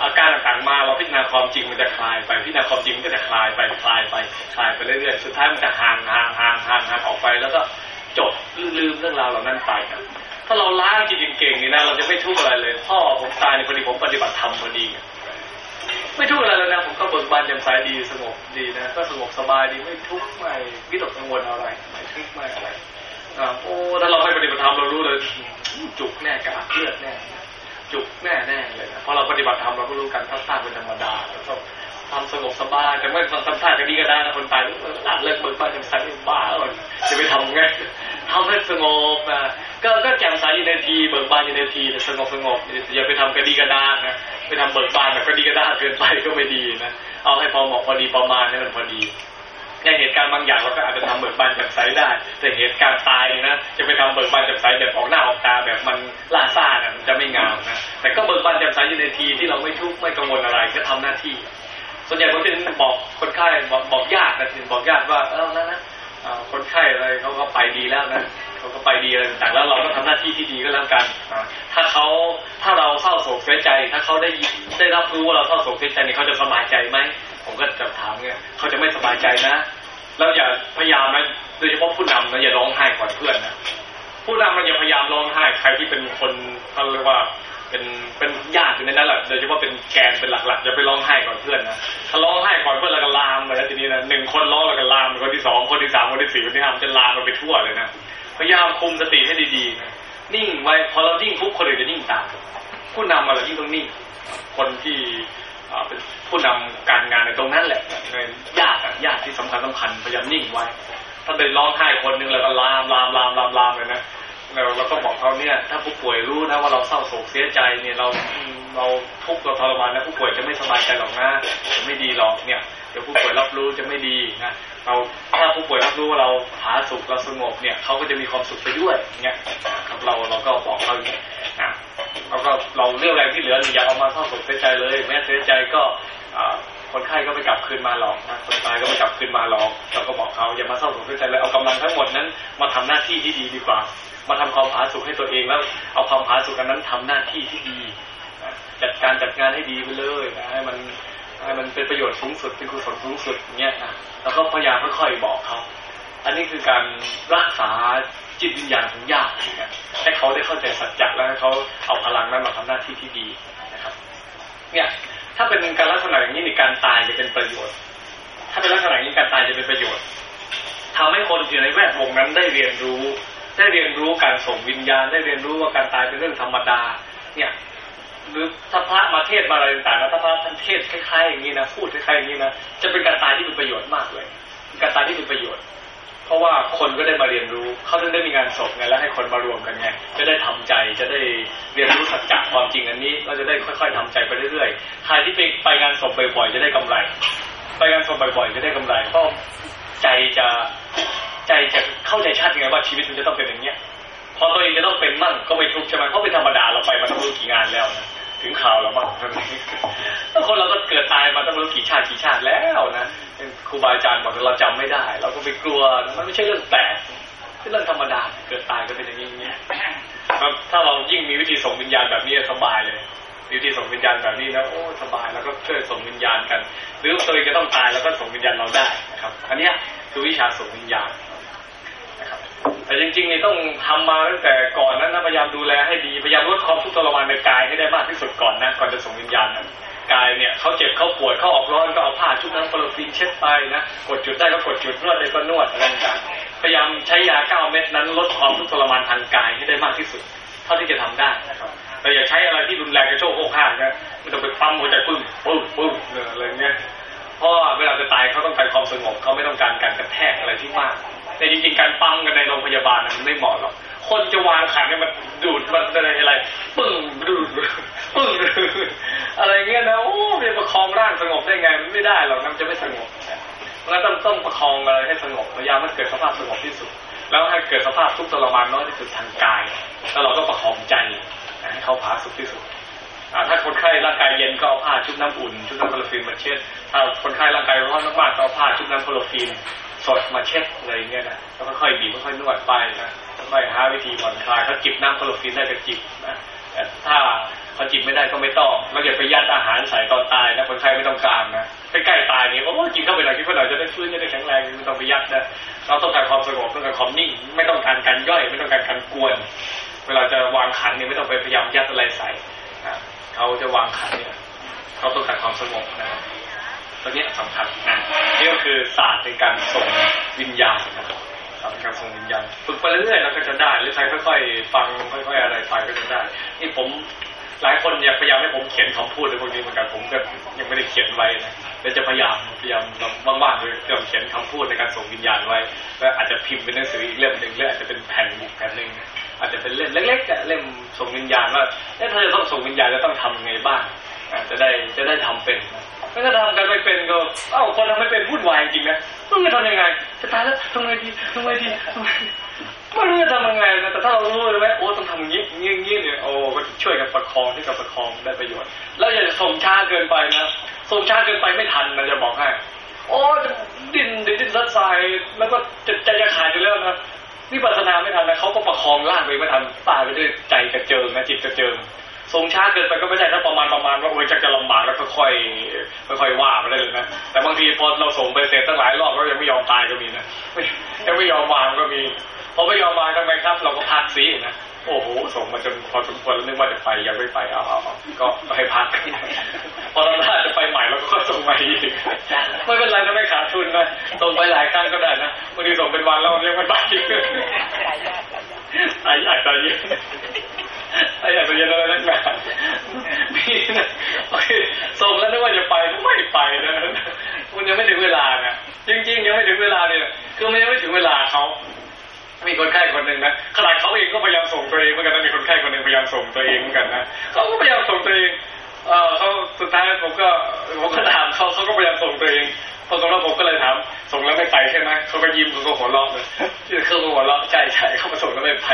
อาการต่างๆมาเราพิจารณาความจริงมันจะคลายไปพิจารณาความจริงมันก็จะคลายไปคลายไปคลายไปเรื่อยๆสุดท้ายมันจะห่างห่างห่างห่างห่างออกไปแล้วก็จบลืมเรื่องราวเหล่านั้นไป ถ้าเราล้างจิตเก่งๆนี่นะเราจะไม่ทุกข์อะไรเลย พ่อผมตายในพอดีผมปฏิบัติธรรมพอดีไม่ทุกข์อะไรเลยนะผมก็เบิกบานแจ่มใสดีสงบดีนะก็สงบสบายดีไม่ทุกข์ไม่วิตกกังวลอะไรไม่ทุกข์ไม่อะไรอ่าโอ้ถ้าเราไม่ปฏิบัติธรรมเรารู้เลยจุกแน่กระอักเลือดแน่จุกแน่แน่เลยนะพอเราปฏิบัติธรรมเราก็รู้กันทัศน์เป็นธรรมดาแล้วก็ทำสงบสบายแต่ไม่ทำท่าจะดีก็ได้นะคนตายอ่านเลิกเบิกบานแจ่มใสบ้าแล้วจะไปทำไงทำให้สงบนะ ก็ก็แจ่มใสอยู่ในทีเบิกบานอยู่ในทีแต่สงบสงบอย่าไปทำกระดีกระดานนะไปทำเบิกบานแบบกระดีกระดานเกินไปก็ไม่ดีนะเอาให้พอเหมาะพอดีประมาณให้มันพอดีในเหตุการณ์บางอย่างเราก็อาจจะทำเบิกบานแจ่มใสได้ แต่เหตุการณ์ตายนะจะไปทำเบิกบานแจ่มใสแบบออกหน้าออกตาแบบมันล่าซ่านี่ยมันจะไม่งามนะแต่ก็เบิกบานแจ่มใสอยู่ในทีที่เราไม่ทุกข์ไม่กังวลอะไรก็ทำหน้าที่ ส่วนใหญ่ผมจะบอกคนไข้บอกบอกญาตินะถึงบอกญาติว่าเออนั่นะคนไข้อะไรเขาก็ไปดีแล้วนะ เขาก็ไปดีอะไรต่างๆแล้วเราก็ทำหน้าที่ที่ดีก็แล้วกันอ่าถ้าเขาถ้าเราเศร้าโศกเสียใจ ถ้าเขาได้ยินได้รับรู้ว่าเราเศร้าโศกเสียใจเนี่ยเขาจะสบายใจไหมผมก็จะถามเนี่ยเขาจะไม่สบายใจนะแล้วอย่าพยายามนะโดยเฉพาะผู้นำนะอย่าร้องไห้ก่อนเพื่อนนะผู้นำมันอย่าพยายามร้องไห้ใครที่เป็นคนเขาเรียกว่าเป็นเป็นญาติอยู่ในนั้นแหละโดยเฉพาะเป็นแกนเป็นหลักๆอย่าไปร้องไห้ก่อนเพื่อนนะถ้าร้องไห้ก่อนเพื่อนแล้วก็ลามไปแล้วทีนี้นะหนึ่งคนร้องแล้วก็ลามไปคนที่สองคนที่สามคนที่สี่คนที่ห้ามันจะลามมันไปทั่วเลยนะ พยายามคุมสติให้ดีๆนะนิ่งไว้พอเรานิ่งปุ๊บคนอื่นจะนิ่งตามผู้นำมาเรายิ่งต้องนิ่ง คนที่อ่าเป็นผู้นำการงานในตรงนั้นแหละในญาติอะญาติที่สำคัญสำคัญพยายามนิ่งไว้ ถ้าเดินร้องไห้คนนึงแล้วก็ลามลามลามลามลามเลยนะเราเราก็บอกเขาเนี่ย ถ้าผู้ป่วยรู้นะว่าเราเศร้าโศกเสียใจเนี่ยเราเราทุกข์เราทรมานนะผู้ป่วยจะไม่สบายใจหรอกนะจะไม่ดีหรอกเนี่ย เดี๋ยวผู้ป่วยรับรู้จะไม่ดีนะเราถ้าผู้ป่วยรับรู้ว่าเราผาสุขเราสงบเนี่ยเขาก็จะมีความสุขไปด้วยเนี่ยครับเราเราก็บอกเขาอย่างนี้นะเราก็เราเรื่องแรงที่เหลืออย่าเอามาเศร้าโศกเสียใจเลย แม้เสียใจก็คนไข้ก็ไม่กลับคืนมาหรอกนะคนตายก็ไม่กลับคืนมาหรอกเราก็บอกเขาอย่ามาเศร้าโศกเสียใจเลยเอากำลังทั้งหมดนั้นมาทำหน้าที่ที่ดีดีกว่า มาทำความผาสุกให้ตัวเองแล้วเอาความผาสุกนั้นทำหน้าที่ที่ดีจัดการจัดงานให้ดีไปเลยนะให้มัน ให้มันเป็นประโยชน์สูงสุดเป็นกุศลสูงสุดอย่างเงี้ยนะแล้วก็พยายามค่อยๆบอกเขา อันนี้คือการรักษาจิตวิญญาณของญาตินะให้เขาได้เข้าใจสัจจะแล้วให้เขาเอาพลังนั้นมาทำหน้าที่ที่ดีนะครับ เนี่ยถ้าเป็นการลักษณะอย่างนี้ในการตายจะเป็นประโยชน์ ถ้าเป็นลักษณะอย่างนี้การตายจะเป็นประโยชน์ทำให้คนอยู่ในแวดวงนั้นได้เรียนรู้ ได้เรียนรู้การส่งวิญญาณ ได้เรียนรู้ว่าการตายเป็นเรื่องธรรมดา เนี่ย หรือถ้าพระมาเทศมาอะไรต่างๆนะถ้าพระท่านเทศคล้ายๆอย่างนี้นะพูดคล้ายๆอย่างนี้นะจะเป็นการตายที่เป็นประโยชน์มากเลย การตายที่เป็นประโยชน์ เพราะว่าคนก็ได้มาเรียนรู้เขาถึงได้มีงานศพไงแล้วให้คนมารวมกันไงจะได้ทำใจจะได้เรียนรู้สัจจะความจริงอันนี้เราจะได้ค่อย ๆทำใจไปเรื่อยๆใครที่ไปไปงานศพบ่อยๆจะได้กำไร ไปงานศพบ่อยๆจะได้กำไรเพราะใจจะใจจะเข้าใจชัดไงว่าชีวิตมันจะต้องเป็นอย่างเนี้ยพอตัวเองจะต้องเป็นมั่งก็ไม่ทุกข์ใช่ไหมเพราะเป็นธรรมดาเราไปมาตั้งรู้กี่งานแล้วนะ ถึงข่าวเราบ้างแล้คนเราก็เกิดตายมาตั้งรู้กี่ชาติกี่ชาติแล้วนะครูบาอาจารย์บอกเราจำไม่ได้ เราก็ไปกลัวมันไม่ใช่เรื่องแปลกเป็นเรื่องธรรมดาเกิดตายก็เป็นอย่างนี้อย่างนี้ถ้าเรายิ่งมีวิธีส่งวิญญาณแบบนี้สบายเลยวิธีส่งวิญญาณแบบนี้นะโอ้สบายแล้วก็ช่วยส่งวิญญาณกัน หรือตัวเองจะต้องตายแล้วก็ส่งวิญญาณเราได้นะครับ อันนี้คือวิชาส่งวิญญาณ แต่จริงๆนี่ต้องทำมาตั้งแต่ก่อนนั้นนะพยายามดูแลให้ดีพยายามลดความทุกข์ทรมานในกายให้ได้มากที่สุดก่อนนะก่อนจะส่งวิญญาณนั้นกายเนี่ยเขาเจ็บเขาปวดเขาออกร้อนก็เอาผ้าชุบน้ำโคลอฟีนเช็ดไปนะกดจุดได้ก็กดจุดนวดได้ก็นวดอะไรต่างพยายามใช้ยาเก้าเม็ดนั้นลดความทุกข์ทรมานทางกายให้ได้มากที่สุด เท่าที่จะทำได้นะครับแต่อย่าใช้อะไรที่รุนแรงกระโชกโคกข้างนะม่ต้องไปปั๊มหัวใจปึ้งปึ้งปึ้งอะไรเงี้ยเพราะเวลาจะตายเขาต้องการความสงบเขาไม่ต้องการการกระแทกอะไรที่มาก แต่จริงๆการปั๊มกันในโรงพยาบาลมันไม่เหมาะหรอกคนจะวางขันเนี่ยมันดูดมันอะไรอะไรปึ้งดูดปึ้งอะไรเงี้ยนะโอ้จะประคองร่างสงบได้ไงมันไม่ได้หรอกมันจะไม่สงบมันต้องต้องประคองอะไรให้สงบพยายามมันเกิดสภาพสงบที่สุด แล้วให้เกิดสภาพทุกทรมานน้อยที่สุดทางกาย แล้วเราก็ประคองใจให้เขาผาสุขที่สุดถ้าคนไข้ร่างกายเย็นก็เอาผ้าชุบน้ำอุ่นชุบน้ำโคลอฟีนมาเช็ดถ้าคนไข้ร่างกายร้อนมากๆก็เอาผ้าชุบน้ำโคลอฟีน สดมาเช็ดอะไรเงี้ยนะแล้วค่อยๆบีบค่อยๆนวดไปนะค่อยหาวิธีผ่อนคลายถ้าจิบน้ำคลอฟีนได้ก็จิบนะแต่ถ้าเขาจิบไม่ได้ก็ไม่ต้องเราอย่าไปยัดอาหารใส่ตอนตายนะคนไข้ไม่ต้องการนะใกล้ๆตายเนี่ยโอ้กินเข้าไปหน่อยกินเข้าไปหน่อยจะได้ฟื้นจะได้แข็งแรงไม่ต้องไปยัดนะเราต้องการความสงบต้องการความนิ่ง ไม่ต้องการการย่อย ไม่ต้องการการกวน เวลาจะวางขันเนี่ยไม่ต้องไปพยายามยัดอะไรใส่เขาจะวางขันเนี่ยเขาต้องการความสงบนะ ตัวนี้สำคัญนะนี่ก็คือศาสตร์ในการส่งวิญญาณนะครับศาสตร์ในการส่งวิญญาณฝึกไปเรื่อยๆแล้วก็จะได้ หรือใครค่อยๆฟังค่อยๆอะไรไปก็จะได้ นี่ผมหลายคนอยากพยายามให้ผมเขียนคำพูดในพวกนี้เหมือนกันผมก็ยังไม่ได้เขียนไว้นะแต่จะพยายามพยายามว่างๆเลยจะเขียนคำพูดในการส่งวิญญาณไว้แล้วอาจจะพิมพ์เป็นหนังสืออีกเล่มหนึ่งหรืออาจจะเป็นแผ่นอีกแผ่นหนึ่งอาจจะเป็นเล่มเล็กๆเล่มส่งวิญญาณว่าถ้าจะต้องส่งวิญญาณจะต้องทำไงบ้าง จะได้จะได้ทำเป็นไม่ก็ทำกันไม่เป็นก็ เอ้าคนทำไม่เป็นวุ่นวายจริงนะมันจะทำยังไง จะตายแล้วทำไงดีทำไงดีไม่รู้จะทำยังไงนะแต่ถ้าเรารู้เลยว่าโอ้ต้องทำอย่างนี้อย่างนี้อย่างนี้เนี่ยโอ้ก็ช่วยกันประคองที่กับประคองได้ประโยชน์ แล้วอย่าส่งช้าเกินไปนะส่งช้าเกินไปไม่ทันนะจะบอกให้โอ้จะดิ้นดิ้นดิ้นซัดสายแล้วก็จะใจจะขาดอยู่แล้วนะนี่ปัสนาไม่ทันนะเขาก็ประคองร่างไปไม่ทันตายไปด้วยใจกระเจิงนะจิตกระเจิง ทรงช้าเกินไปก็ไม่ได้ถ้าประมาณประมาณว่าโอ้ยจะจะลำบากแล้วค่อยๆค่อยๆว่าไปได้เลยนะแต่บางทีพอเราส่งไปเสร็จตั้งหลายรอบก็ยังไม่ยอมตายก็มีนะไม่ยังไม่ยอมวางก็มีพอไม่ยอมวางทำไมครับ เราก็พักสินะโอ้โหส่งมาจนพอสมควรแล้วนึกว่าจะไปยังไม่ไปเอาเอาเอาก็ให้พักพอเราน่าจะไปใหม่เราก็ส่งมาอีกไม่เป็นไรนะไม่ขาดทุนนะส่งไปหลายครั้งก็ได้นะบางทีส่งเป็นวันแล้วมันยังไม่ไปอีกตายอยากตายเย็นตายอยากตายเย็นอะไรนักหนาพี่นะโอเคส่งแล้วนึกว่าจะไปไม่ไปนะมันยังไม่ถึงเวลานะจริงๆยังไม่ถึงเวลาเนี่ยคือมันยังไม่ถึงเวลาเขามีคนไข้คนหนึ่งนะขนาดเขาเองก็พยายามส่งตัวเองเหมือนกันนะมีคนไข้คนหนึ่งพยายามส่งตัวเองเหมือนกันนะเขาก็พยายามส่งตัวเองเออเขาสุดท้ายผมก็ผมก็ถามเขาเขาก็พยายามส่งตัวเอง พอตอนนั้นผมก็เลยถามส่งแล้วไม่ไปใช่ไหมเขาก็ยิ้มเขาก็หัวเราะเลยเขาก็หัวเราะใช่ใช่เขามาส่งแล้วไม่ไป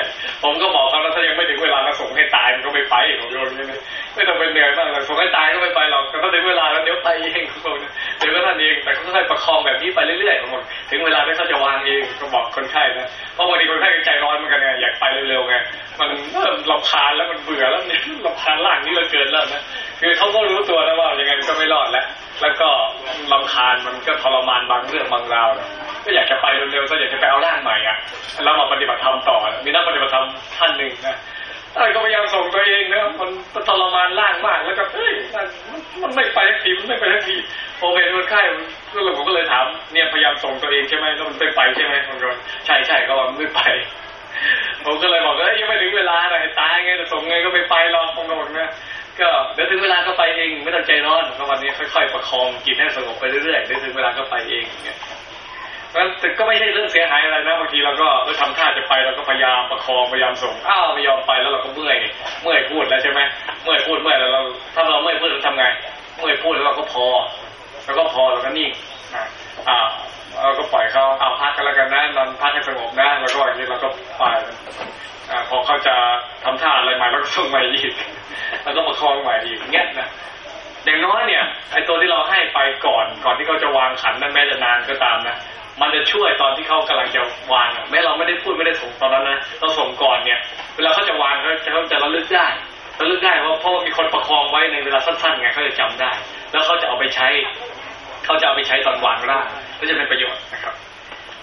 ผมก็บอกเขาแล้วถ้ายังไม่ถึงเวลาเราส่งให้ตายมันก็ไม่ไปผมโยนนี่ไม่ไม่ต้องเป็นเหนื่อยมากเลยส่งให้ตายก็ไม่ไปหรอกแต่ถ้าถึงเวลาแล้วเดี๋ยวไปเองเขาเดี๋ยวก็ท่านเองแต่เขาค่อยประคองแบบนี้ไปเรื่อยๆผมบอกถึงเวลาที่เขาจะวางเองก็บอกคนไข้นะเพราะบางทีคนไข้ใจร้อนเหมือนกันไงอยากไปเร็วๆไงมันเริ่มลำคาญแล้วมันเบื่อแล้วเนี่ยลำคาญร่างนี้เหลือเกินแล้วนะคือเขาก็รู้ตัวนะว่ายังไงก็ไม่รอดแล้ว แล้วก็ ลำคาญมันก็ทรมานบางเรื่องบางราวนะก็อยากจะไปเร็วๆก็อยากจะไปเอาร่างใหม่อะแล้วมาปฏิบัติธรรมต่อ มีนักปฏิบัติธรรมท่านหนึ่งนะเอ้ยก็พยายามส่งตัวเองนะมันทรมานร่างมากแล้วก็เอ้ยมันไม่ไปทักทีมันไม่ไปทักทีผมเห็นคนไข้ก็เลยผมก็เลยถามเนี่ยพยายามส่งตัวเองใช่ไหมแล้วมันไม่ไปใช่ไหมผมก็ใช่ใช่ก็ว่าไม่ไปผมก็เลยบอกเอ้ยยังไม่ถึงเวลาเลยตายไงแต่ส่งไงก็ไม่ไปหรอกผมก็บอกนะ ก็เดี๋ยวถึงเวลาก็ไปเองไม่ต้องใจร้อนก็วันนี้ค่อยๆประคองจิตให้สงบไปเรื่อยๆเดี๋ยวถึงเวลาก็ไปเองเนี่ยนั้นแต่ก็ไม่ใช่เรื่องเสียหายอะไรนะบางทีเราก็เออทำท่าจะไปเราก็พยายามประคองพยายามส่งอ้าวไม่ยอมไปแล้วเราก็เมื่อยเมื่อยพูดแล้วใช่ไหมเมื่อยพูดเมื่อยแล้วเราถ้าเราเมื่อยพูดเราทำไงเมื่อยพูดแล้วเราก็พอแล้วก็พอเราก็นิ่งอ่าเราก็ปล่อยเขาเอาพักกันแล้วกันนะนอนพักให้สงบนะแล้วก็อย่างนี้เราก็ไป อพอเขาจะทำท่าอะไรใหม่เราก็ส่งใหม่อีกแล้วก็ประคองใหม่อีกเงี้ยนะอย่างน้อยเนี่ยไอ้ตัวที่เราให้ไปก่อนก่อนที่เขาจะวางขันนั้นแม้จะนานก็ตามนะมันจะช่วยตอนที่เขากำลังจะวางแม้เราไม่ได้พูดไม่ได้ส่งตอนนั้นนะเราส่งก่อนเนี่ย เวลาเขาจะวางเขาจะเขาจะระลึกได้ระลึกได้ว่าเพราะว่ามีคนประคองไว้ในเวลาสั้นๆไงเขาจะจำได้ แล้วเขาจะเอาไปใช้เขาจะเอาไปใช้ตอนวางร่างก็จะเป็นประโยชน์นะครับ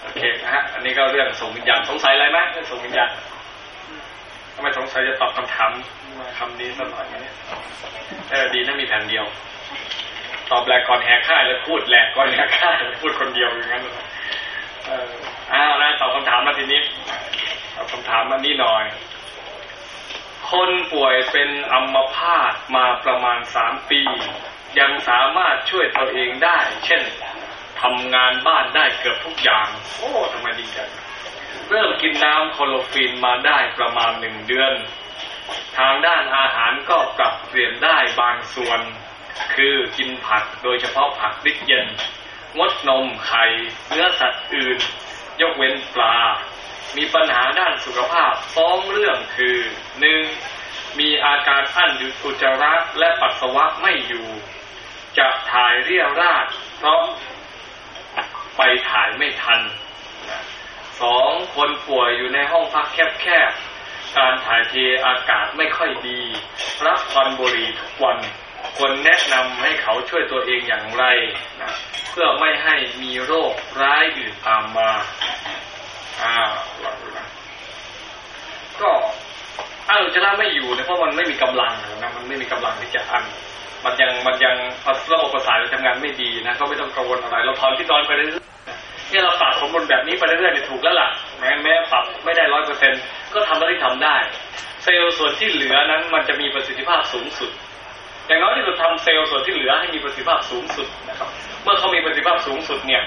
โอเคนะฮะอันนี้ก็เรื่องส่งวิญญาณสงสัยอะไรไหมเรื่องส่งวิญญาณ ไมสงสัยจะตอบคำถามคำนี้สักหน่อยไหมเออดีถ้ามีแผ่นเดียว ตอบแหลกก่อนแหกค่ายแล้วพูดแหลกก่อนแหกค่ายพูดคนเดียวอย่างนั้นเอออ้าวนะตอบคำถามมาทีนี้ตอบคำถามมานี่หน่อย คนป่วยเป็นอัมพาตมาประมาณสามปี ยังสามารถช่วยตัวเองได้ เช่นทำงานบ้านได้เกือบทุกอย่าง โอ้ทำไมดีจัง เริ่มกินน้ำโคโลฟีนมาได้ประมาณหนึ่งเดือน ทางด้านอาหารก็ปรับเปลี่ยนได้บางส่วน คือกินผักโดยเฉพาะผักดิบเย็นงดนมไข่เนื้อสัตว์อื่น ยกเว้นปลา มีปัญหาด้านสุขภาพสองเรื่องคือหนึ่งมีอาการอั้นอุจจาระและปัสสาวะไม่อยู่ จะถ่ายเรียวราดเพราะไปถ่ายไม่ทัน สองคนป่วยอยู่ในห้องพักแคบๆ การถ่ายเทอากาศไม่ค่อยดี รับควันบุหรี่ทุกวันควรแนะนำให้เขาช่วยตัวเองอย่างไรนะเพื่อไม่ให้มีโรคร้ายอื่นตามมาอ้าวลองดูนะก็อั้นอุจจาระไม่อยู่เนี่ยเพราะมันไม่มีกำลังนะมันไม่มีกำลังที่จะอั้นมันยังมันยังระบบประสาทมันทำงานไม่ดีนะก็ไม่ต้องกังวลอะไร เราถอนที่ตอนไปเรื่อย เนี่ยเราปรับสมดุลแบบนี้ไปเรื่อยๆเนี่ยถูกแล้วล่ะแม้แม้ปรับไม่ได้ร้อยเปอร์เซ็นก็ทำเท่าที่ทำได้ เซลล์ส่วนที่เหลือนั้นมันจะมีประสิทธิภาพสูงสุด อย่างน้อยที่สุดทำเซลล์ส่วนที่เหลือให้มีประสิทธิภาพสูงสุดนะครับ เมื่อเขามีประสิทธิภาพสูงสุดเนี่ย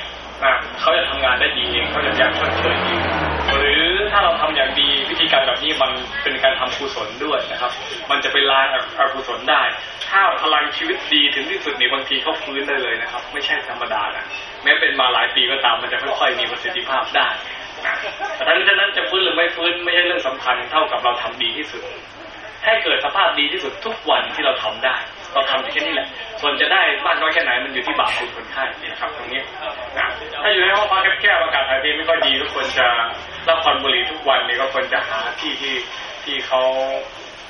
เขาจะทำงานได้ดีเองเขาจะยักชดเชยเองหรือถ้าเราทำอย่างดีวิธีการแบบนี้มันเป็นการทำกุศลด้วยนะครับ มันจะเป็นลายอกุศลได้ ถ้าถ้าพลังชีวิตดีถึงที่สุดนี่บางทีเขาฟื้นได้เลยนะครับ ไม่ใช่ธรรมดานะแม้เป็นมาหลายปีก็ตามมันจะค่อยๆมีประสิทธิภาพได้นะแต่ทั้งนั้นจะฟื้นหรือไม่ฟื้นไม่ใช่เรื่องสำคัญเท่ากับเราทำดีที่สุด ให้เกิดสภาพดีที่สุดทุกวันที่เราทำได้ เราทำแค่นี้แหละ ส่วนจะได้มากน้อยแค่ไหนมันอยู่ที่บาปคุณคนไข้นะครับ ตรงนี้นะถ้าอยู่ในห้องพักแคบๆอากาศถ่ายเทไม่ค่อยดีทุกคนจะรับควันบุหรี่ทุกวันนี่ก็ควรจะหาที่ที่ที่เขา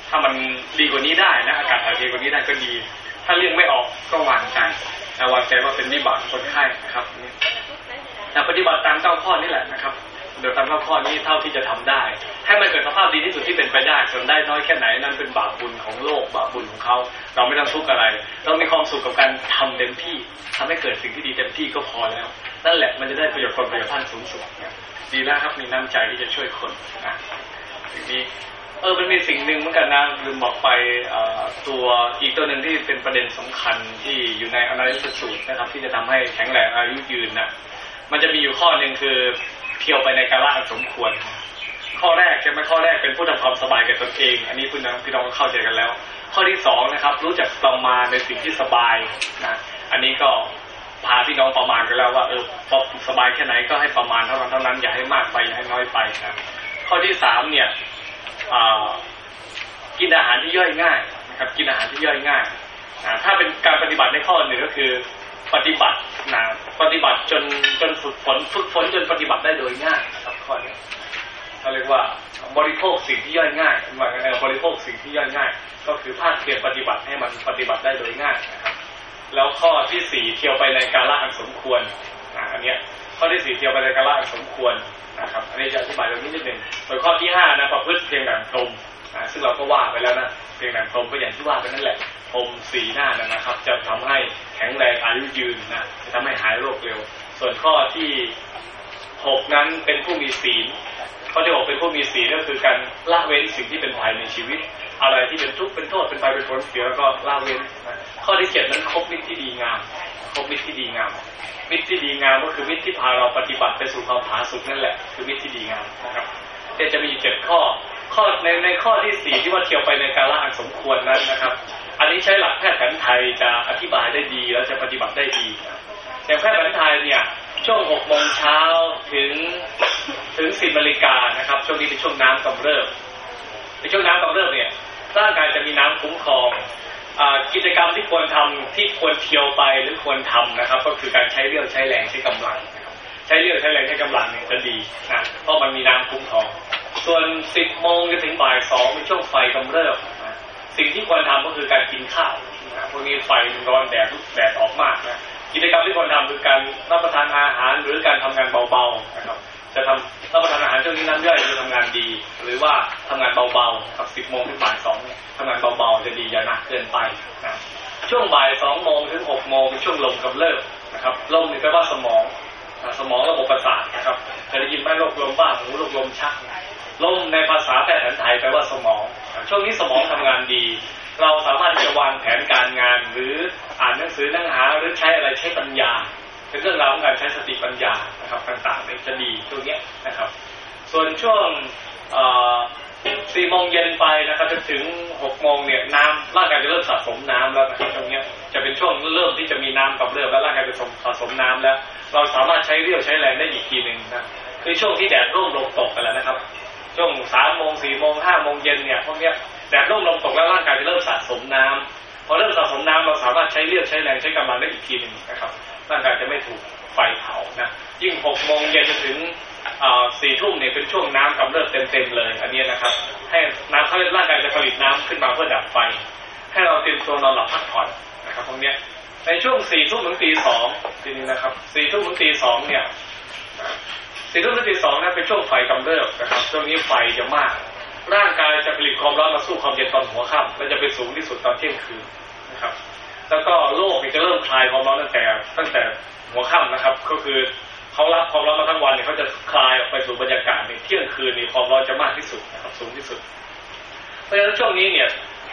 ถ้ามันดีกว่านี้ได้นะอากาศถ่ายเทกว่านี้ได้ก็ดี ถ้าเลี่ยงไม่ออกก็วางใจนะวางใจว่าเป็นวิบากคนไข้นะครับนี่แต่ปฏิบัติตามเก้าข้อนี่แหละนะครับเดี๋ยวตามเก้าข้อนี้เท่าที่จะทำได้ ให้มันเกิดสภาพดีที่สุดที่เป็นไปได้ส่วนได้น้อยแค่ไหนนั่นเป็นบาปบุญของโลกบาปบุญของเขา เราไม่ต้องทุกข์อะไร เรามีความสุขกับการทำเต็มที่ทำให้เกิดสิ่งที่ดีเต็มที่ก็พอแล้ว นั่นแหละมันจะได้ประโยชน์คนประโยชน์ท่านสูงสุดนะดีแล้วครับมีน้ำใจที่จะช่วยคนนะสิ่งนี้ เออมันมีสิ่งหนึ่งเหมือนกันนะลืมบอกไปตัวอีกตัวหนึ่งที่เป็นประเด็นสำคัญที่อยู่ในอนาลิสสูตรนะครับ ที่จะทำให้แข็งแรงอายุยืนนะมันจะมีอยู่ข้อหนึ่งคือเที่ยวไปในกาละสมควร ข้อแรกใช่ไหมข้อแรกเป็นผู้ทำความสบายแก่ตนเอง อันนี้พี่น้องพี่น้องก็เข้าใจกันแล้ว ข้อที่สองนะครับ รู้จักประมาณในสิ่งที่สบายนะอันนี้ก็พาพี่น้องประมาณกันแล้วว่าเออพอสบายแค่ไหนก็ให้ประมาณเท่านั้นเท่านั้นอย่าให้มากไปอย่าให้น้อยไปนะข้อที่สามเนี่ย กินอาหารที่ย่อยง่ายนะครับ กินอาหารที่ย่อยง่ายถ้าเป็นการปฏิบัติในข้อหนึ่งก็คือปฏิบัตินะปฏิบัติจนจนฝึกฝนฝึกฝนจนปฏิบัติได้โดยง่ายครับข้อนี้เขาเรียกว่าบริโภคสิ่งที่ย่อยง่ายหมายถึงบริโภคสิ่งที่ย่อยง่าย ก็คือภาคเพียรปฏิบัติให้มันปฏิบัติได้โดยง่ายนะครับ แล้วข้อที่สี่เที่ยวไปในกาละอันสมควรนะอันเนี้ย ข้อที่สี่เที่ยวไปในกาละสมควรนะครับ อันนี้จะอธิบายตรงนี้นิดหนึ่งส่วนข้อที่ห้านะประพฤติเพียงดังพรมนะซึ่งเราก็ว่าไปแล้วนะเพียงดังพรมก็อย่างที่ว่าไปนั่นแหละพรมสีหน้านะนะครับ จะทำให้แข็งแรงอายุยืนนะจะทำให้หายโรคเร็ว ส่วนข้อที่หกนั้นเป็นผู้มีศีลข้อที่หกเป็นผู้มีศีลก็คือการละเว้นสิ่งที่เป็นภัยในชีวิต อะไรที่เป็นทุกข์เป็นโทษเป็นภัยเป็นผลเสียแล้วก็ละเว้นข้อที่เจ็ดนั้นครบมิตรที่ดีงาม ครบมิตรที่ดีงาม มิตรที่ดีงามก็คือมิตรที่พาเราปฏิบัติไปสู่ความผาสุกนั่นแหละ คือมิตรที่ดีงามนะครับแต่จะมีเจ็ดข้อ ข้อในในข้อที่สี่ที่ว่าเที่ยวไปในกาละอันสมควรนั้นนะครับ อันนี้ใช้หลักแพทย์แผนไทยจะอธิบายได้ดีแล้วจะปฏิบัติได้ดีอย่างแพทย์แผนไทยเนี่ยช่วงหกโมงเช้าถึงถึงสิบนาฬิกานะครับ ช่วงนี้เป็นช่วงน้ำกำเริบในช่วงน้ำกำเริบเนี่ยร่างกายจะมีน้ำคุ้มครอง กิจกรรมที่ควรทำที่ควรเที่ยวไปหรือควรทำนะครับ ก็คือการใช้เรี่ยวใช้แรงใช้กำลังใช้เรี่ยวใช้แรงใช้กำลังเนี่ยจะดีนะเพราะมันมีน้ำคุ้มครอง ส่วนสิบโมงจนถึงบ่ายสองเป็นช่วงไฟกำเริบสิ่งที่ควรทำก็คือการกินข้าวพวกนี้ไฟมันร้อนแดดแดดออกมากนะกิจกรรมที่ควรทำคือการรับประทานอาหารหรือการทำงานเบาๆนะครับ จะทำรับประทานอาหารช่วงนี้น้ำย่อยจะทำงานดี หรือว่าทำงานเบาๆกับสิบโมงถึงบ่ายสองทำงานเบาๆจะดีอย่าหนักเกินไปนะช่วงบ่ายสองโมงถึงหกโมงเป็นช่วงลมกำเริบนะครับลมนี่แปลว่าสมองสมองระบบประสาทนะครับเคยได้ยินไหมโรคลมบ้าหูโรคลมชักลมในภาษาแพทย์แผนไทยแปลว่าสมอง ช่วงนี้สมองทำงานดี เราสามารถจะวางแผนการงานหรืออ่านหนังสือหนังหาหรือใช้อะไรใช้ปัญญา เป็นเรื่องราวของการใช้สติปัญญานะครับต่างๆนี่จะดีตรงนี้นะครับ ส่วนช่วงสี่โมงเย็นไปนะครับจนถึงหกโมงเนี่ยน้ำร่างกายจะเริ่มสะสมน้ำแล้วนะครับตรงนี้จะเป็นช่วงเริ่มที่จะมีน้ำกับเริ่มแล้วร่างกายจะสะสมน้ำแล้ว เราสามารถใช้เรี่ยวใช้แรงได้อีกทีหนึ่งนะคือช่วงที่แดดร่มลมตกกันแล้วนะครับ ช่วงสามโมงสี่โมงห้าโมงเย็นเนี่ยพวกนี้แดดร่มลมตกแล้วร่างกายจะเริ่มสะสมน้ำพอเริ่มสะสมน้ำเราสามารถใช้เรี่ยวใช้แรงใช้กำลังได้อีกทีหนึ่งนะครับ ร่างกายจะไม่ถูกไฟเผานะยิ่งหกโมงเย็นจนถึงสี่ทุ่มเนี่ยเป็นช่วงน้ำกำเริบเต็มๆเลย อันนี้นะครับ ให้น้ำเขาเร่างกายจะผลิตน้ำขึ้นมาเพื่อดับไฟ ให้เราเตรียมตัวนอนหลับพักผ่อนนะครับตรงนี้ในช่วงสี่ทุ่มถึงตีสองทีนี้นะครับสี่ทุ่มถึงตีสองเนี่ยสี่ทุ่มถึงตีสองนั้นเป็นช่วงไฟกำเริบนะครับช่วงนี้ไฟจะมาก ร่างกายจะผลิตความร้อนมาสู้ความเย็นตอนหัวค่ำและจะไปสูงที่สุดตอนเที่ยงคืนนะครับ แล้วก็โลกจะเริ่มคลายความร้อนตั้งแต่ ตั้งแต่หัวค่ำนะครับ ก็คือเขารับความร้อนมาทั้งวันเนี่ยเขาจะคลายออกไปสู่บรรยากาศในเที่ยงคืนนี่ความร้อนจะมากที่สุดนะครับสูงที่สุด เพราะฉะนั้นช่วงนี้เนี่ย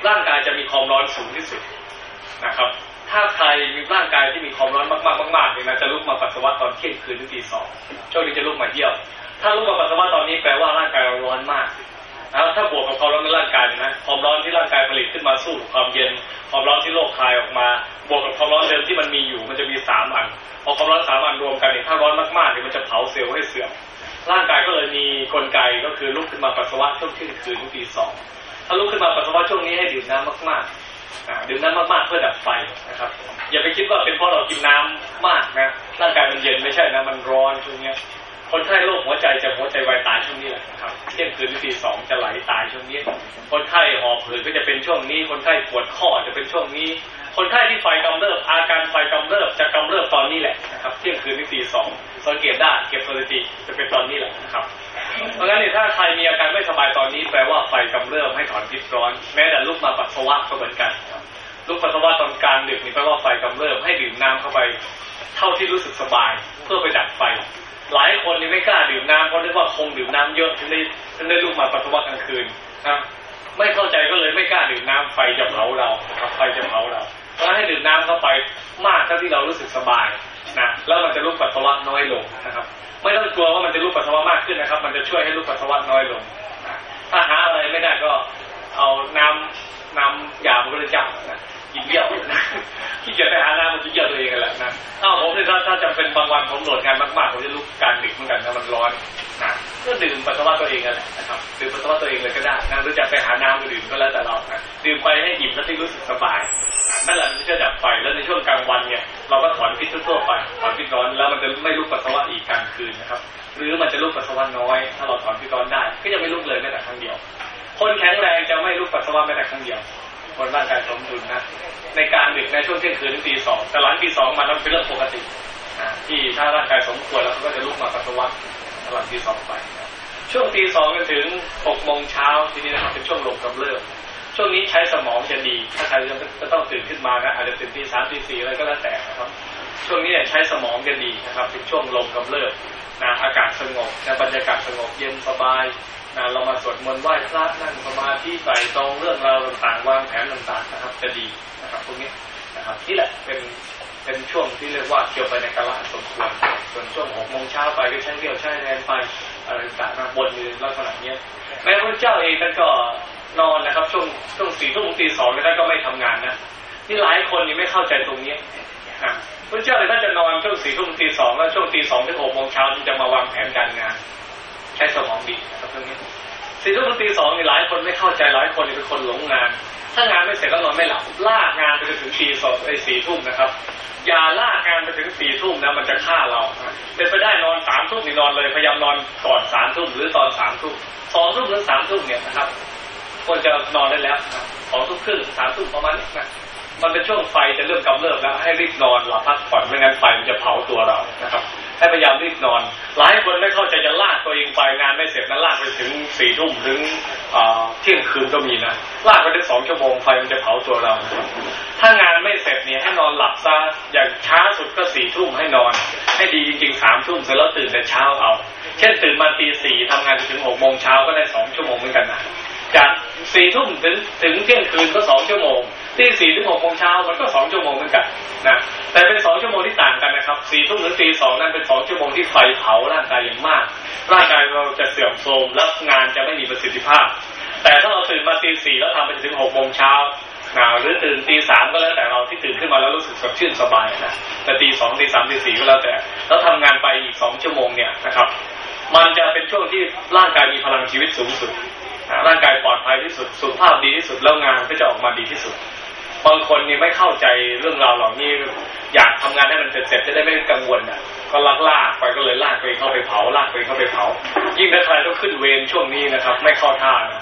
ร่างกายจะมีความร้อนสูงที่สุดนะครับ ถ้าใครมีร่างกายที่มีความร้อนมากๆมากๆเนี่ยนะจะลุกมาปัสสาวะตอนเที่ยงคืนถึงตีสองช่วงนี้จะลุกมาเยี่ยว ถ้าลุกมาปัสสาวะตอนนี้แปลว่าร่างกายเราร้อนมาก นะถ้าบวกกับความร้อนในร่างกายนะความร้อนที่ร่างกายผลิตขึ้นมาสู้กับความเย็น ความร้อนที่โลกคายออกมา บวกกับความร้อนเดิมที่มันมีอยู่ มันจะมีสามอันพอความร้อนสามอันรวมกันเนี่ยถ้าร้อนมากๆเนี่ยมันจะเผาเซลล์ให้เสื่อมร่างกายก็เลยมีกลไกก็คือลุกขึ้นมาปัสสาวะช่วงเที่ยงคืนตีสองถ้าลุกขึ้นมาปัสสาวะช่วงนี้ให้ดื่มน้ำมากๆดื่มน้ำมากๆเพื่อดับไฟนะครับ อย่าไปคิดว่าเป็นเพราะเรากินน้ำมากนะร่างกายมันเย็นไม่ใช่นะมันร้อนช่วงนี้ คนไข้โรคหัวใจจะหัวใจวายตายช่วงนี้แหละครับเที่ยงคืนตีสองจะไหลตายช่วงนี้ คนไข้หอบหืดก็จะเป็นช่วงนี้ คนไข้ปวดข้อจะเป็นช่วงนี้ คนไข้ที่ไฟกำเริบอาการไฟกำเริบจะกำเริบตอนนี้แหละนะครับเที่ยงคืนตีสองสังเกตได้เก็บสถิติจะเป็นตอนนี้แหละนะครับเพราะงั้นเนี่ยถ้าใครมีอาการไม่สบายตอนนี้แปลว่าไฟกำเริบให้ถอนพิษร้อน แม้แต่ลุกมาปัสสาวะก็เหมือนกันลุกปัสสาวะตอนกลางดึกนี่แปลว่าไฟกำเริบให้ดื่มน้ำเข้าไป เท่าที่รู้สึกสบายเพื่อไปดับไฟ หลายคนนี่ไม่กล้าดื่มน้ำเพราะนึกว่าคงดื่มน้ำเยอะถึงได้ถึงได้ลุกมาปัสสาวะกลางคืนนะไม่เข้าใจก็เลยไม่กล้าดื่มน้ำไฟจะเผาเราครับไฟจะเผาเราเพราะให้ดื่มน้ำเข้าไปมากเท่าที่เรารู้สึกสบายนะแล้วมันจะลุกปัสสาวะน้อยลงนะครับ ไม่ต้องกลัวว่ามันจะลุกปัสสาวะมากขึ้นนะครับ มันจะช่วยให้ลุกปัสสาวะน้อยลงถ้าหาอะไรไม่ได้ก็เอาน้ำน้ำยามันก็จะจับนะ กินเยี่ยวนะขี้เกียจไปหาน้ำมันกินเยี่ยวตัวเองกันแหละนะถ้าผมเนี่ยถ้าถ้าจำเป็นบางวันผมโหลดงานมากๆผมจะลุกกลารดึกเหมือนกันนะมันร้อนนะก็ดื่มปัสสาวะตัวเองกันแหละนะครับดื่มปัสสาวะตัวเองเลยก็ได้นะหรือจะไปหาน้ำดื่มก็แล้วแต่เรานะดื่มไปให้อิ่มแล้วที่รู้สึกสบายนั่นแหละมันจะดับไฟแล้วในช่วงกลางวันเนี่ยเราก็ถอนพิษทั่วไปถอนพิษร้อนแล้วมันจะไม่ลุกปัสสาวะอีกกลางคืนนะครับ หรือมันจะลุกปัสสาวะน้อย ถ้าเราถอนพิษร้อนได้ ก็จะไม่ลุกเลยแม้แต่ครั้งเดียว คนแข็งแรงจะไม่ลุกปัสสาวะแม้แต่ครั้งเดียว คนร่างกายสมดุลนะ ในการดึกในช่วงเที่ยงคืนถึงตีสองแต่หลังตีสองมันต้องเป็นเรื่องปกติที่ถ้าร่างกายสมควรแล้วก็จะลุกมาปัสสาวะหลังตีสองไป ช่วงตีสองจนถึงหกโมงเช้าทีนี้นะครับเป็นช่วงลมกำเริบช่วงนี้ใช้สมองจะดี ถ้าใครจะต้องตื่นขึ้นมานะอาจจะตื่นตีสามตีสี่อะไรก็แล้วแต่นะครับ ช่วงนี้ใช้สมองจะดีนะครับเป็นช่วงลมกำเริบ นะอากาศสงบนะบรรยากาศสงบเย็นสบายนะเรามาสวดมนต์ไหว้พระนั่งสมาธิใส่ตรงเรื่องราวต่างๆวางแผนต่างๆนะครับ จะดีนะครับพวกนี้นะครับนี่แหละเป็นเป็นช่วงที่เรียกว่าเกี่ยวไปในกาลสมควรส่วนช่วงหกโมงเช้าไปก็ใช้เรี่ยวใช้แรงไปอะไรต่างๆบนมือลักษณะนี้แม้พระเจ้าเองท่านก็นอนนะครับ ช่วงช่วงสี่ทุ่มตีสองท่านก็ไม่ทำงานนะนี่หลายคนนี่ไม่เข้าใจตรงนี้นะ พระเจ้าเลยท่านจะนอนช่วงสี่ทุ่มตีสองแล้วช่วงตีสองถึงหกโมงเช้าจะมาวางแผนการงาน ใช้สมองดีนะครับตรงนี้สี่ทุ่มตีสองนี่หลายคนไม่เข้าใจหลายคนเป็นคนหลงงาน ถ้างานไม่เสร็จแล้วนอนไม่หลับลากงานไปจนถึงตีสองไอ้สี่ทุ่มนะครับอย่าลากงานไปถึงสี่ทุ่มนะมันจะฆ่าเราเป็นไปได้นอนสามทุ่มนี่นอนเลยพยายามนอนก่อนสามทุ่มหรือตอนสามทุ่มสองทุ่มหรือสามทุ่มเนี่ยนะครับควรจะนอนได้แล้วสองทุ่มครึ่งสามทุ่มประมาณนี้นะ มันเป็นช่วงไฟจะเริ่มกำเริบแล้วให้รีบนอนหลับพักผ่อนไม่งั้นไฟมันจะเผาตัวเรานะครับ ให้พยายามรีบนอน หลายคนไม่เข้าใจจะลากตัวเองไปงานไม่เสร็จนะลากไปถึงสี่ทุ่มถึงเที่ยงคืนก็มีนะลากไปถึงสองชั่วโมงไฟมันจะเผาตัวเรา ถ้างานไม่เสร็จเนี่ยให้นอนหลับซะอย่างช้าสุดก็สี่ทุ่มให้นอน ให้ดีจริงๆสามทุ่มเสร็จแล้วตื่นแต่เช้าเอา เช่นตื่นมาตีสี่ทำงานถึงหกโมงเช้าก็ได้สองชั่วโมงเหมือนกันนะ จากสี่ทุ่มถึงถึงเที่ยงคืนก็สองชั่วโมงตีสี่ถึงหกโมงเช้ามันก็สองชั่วโมงเหมือนกันนะแต่เป็นสองชั่วโมงที่ต่างกันนะครับสี่ทุ่มถึงตีสองนั้นเป็นสองชั่วโมงที่ไฟเผาร่างกายอย่างมาก ร่างกายเราจะเสื่อมโทรมและงานจะไม่มีประสิทธิภาพ แต่ถ้าเราตื่นมาตีสี่แล้วทำไปถึงหกโมงเช้านะหรือตื่นตีสามก็แล้วแต่เราที่ตื่นขึ้นมาแล้วรู้สึกสดชื่นสบายนะแต่ตีสองตีสามตีสี่ก็แล้วแต่แล้วทำงานไปอีกสองชั่วโมงเนี่ยนะครับ มันจะเป็นช่วงที่ร่างกายมีพลังชีวิตสูงสุด ร่างกายปลอดภัยที่สุด สุขภาพดีที่สุดแล้วงานก็จะออกมาดีที่สุด บางคนนี่ไม่เข้าใจเรื่องราวเหล่านี้อยากทำงานให้มันเสร็จๆจะได้ไม่กังวลอะก็ลากลากไปก็เลยลากไปเข้าไปเผาลากไปเข้าไปเผา ยิ่งถ้าใครต้องขึ้นเวรช่วงนี้นะครับ ไม่เข้าท่านะ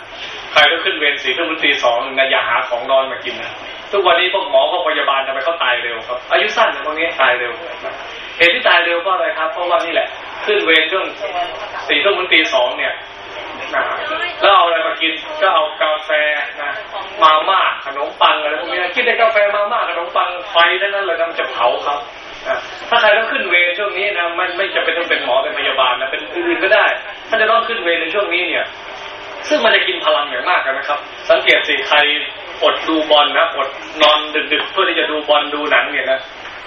ใครต้องขึ้นเวรสี่ทุ่มตีสองนะอย่าหาของนอนมากินนะทุกวันนี้พวกหมอพวกพยาบาลทำไมเขาตายเร็วครับ อายุสั้นนะพวกนี้ตายเร็วเหตุที่ตายเร็วเพราะอะไรครับเพราะว่านี่แหละ ขึ้นเวรช่วงสี่ทุ่มตีสองเนี่ย นะแล้วเอาอะไรมากินก็เอากาแฟนะมาม่าขนมปังอะไรพวกนี้กินได้กาแฟมาม่าขนมปังไฟนั่นนั่นเลยมันจะเผาครับถ้าใครต้องขึ้นเวรช่วงนี้นะมันไม่จะเป็นต้องเป็นหมอเป็นพยาบาลนะเป็นอื่นก็ได้ถ้าจะต้องขึ้นเวรในช่วงนี้เนี่ย ซึ่งมันจะกินพลังอย่างมากนะครับ สังเกตสิใครอดดูบอลนะอดนอนดึกๆเพื่อที่จะดูบอลดูหนังเนี่ยนะ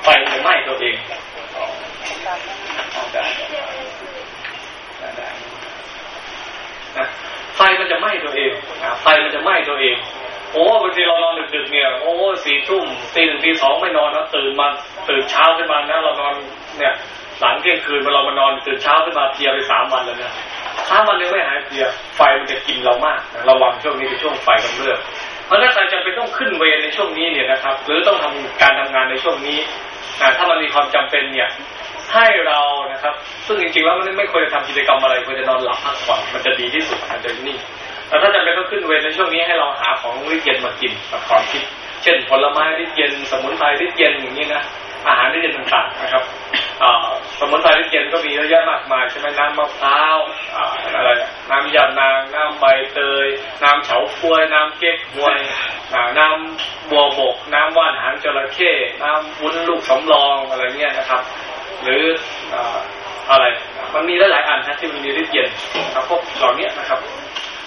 ไฟจะไหม้ตัวเอง ไฟมันจะไหม้ตัวเองไฟมันจะไหม้ตัวเอง โอ้บางทีเรานอนดึกๆเนี่ยโอ้สี่ทุ่มตีหนึ่งตีสองไม่นอนนะตื่นมาตื่นเช้าขึ้นมานะเรานอนเนี่ยหลังเที่ยงคืนเรามานอนตื่นเช้าขึ้นมาเพียไปสามวันแล้วเนี่ยสามวันยังไม่หายเพียไฟมันจะกินเรามากระวังช่วงนี้เป็นช่วงไฟกำเริบเพราะถ้าใครจะเป็นต้องขึ้นเวรในช่วงนี้เนี่ยนะครับ หรือต้องทำการทำงานในช่วงนี้ถ้ามันมีความจำเป็นเนี่ย ให้เรานะครับ ซึ่งจริงๆแล้วมันไม่ควรจะทำกิจกรรมอะไรควรจะนอนหลับพักผ่อนมันจะดีที่สุดอาจจะนี่แต่ถ้าจำเป็นต้องขึ้นเวรในช่วงนี้ให้เราหาของริเย็นมากินกับของทิพเช่น ผลไม้ริเย็น สมุนไพรริเย็นอย่างนี้นะอาหารริเย็นต่างๆนะครับสมุนไพรริเย็นก็มีเยอะแยะมากมายใช่ไหมน้ำมะพร้าวอะไรน้ำยานางน้ำใบเตย น้ำเฉาฟวย น้ำเก๊กฮวยน้ำบัวบก น้ำว่านหางจระเข้น้ำวุ้นลูกสำรองอะไรเงี้ยนะครับ หรืออะไรมันมีหลายๆอันนะที่มันมีริเย็นพวกเหล่านี้นะครับ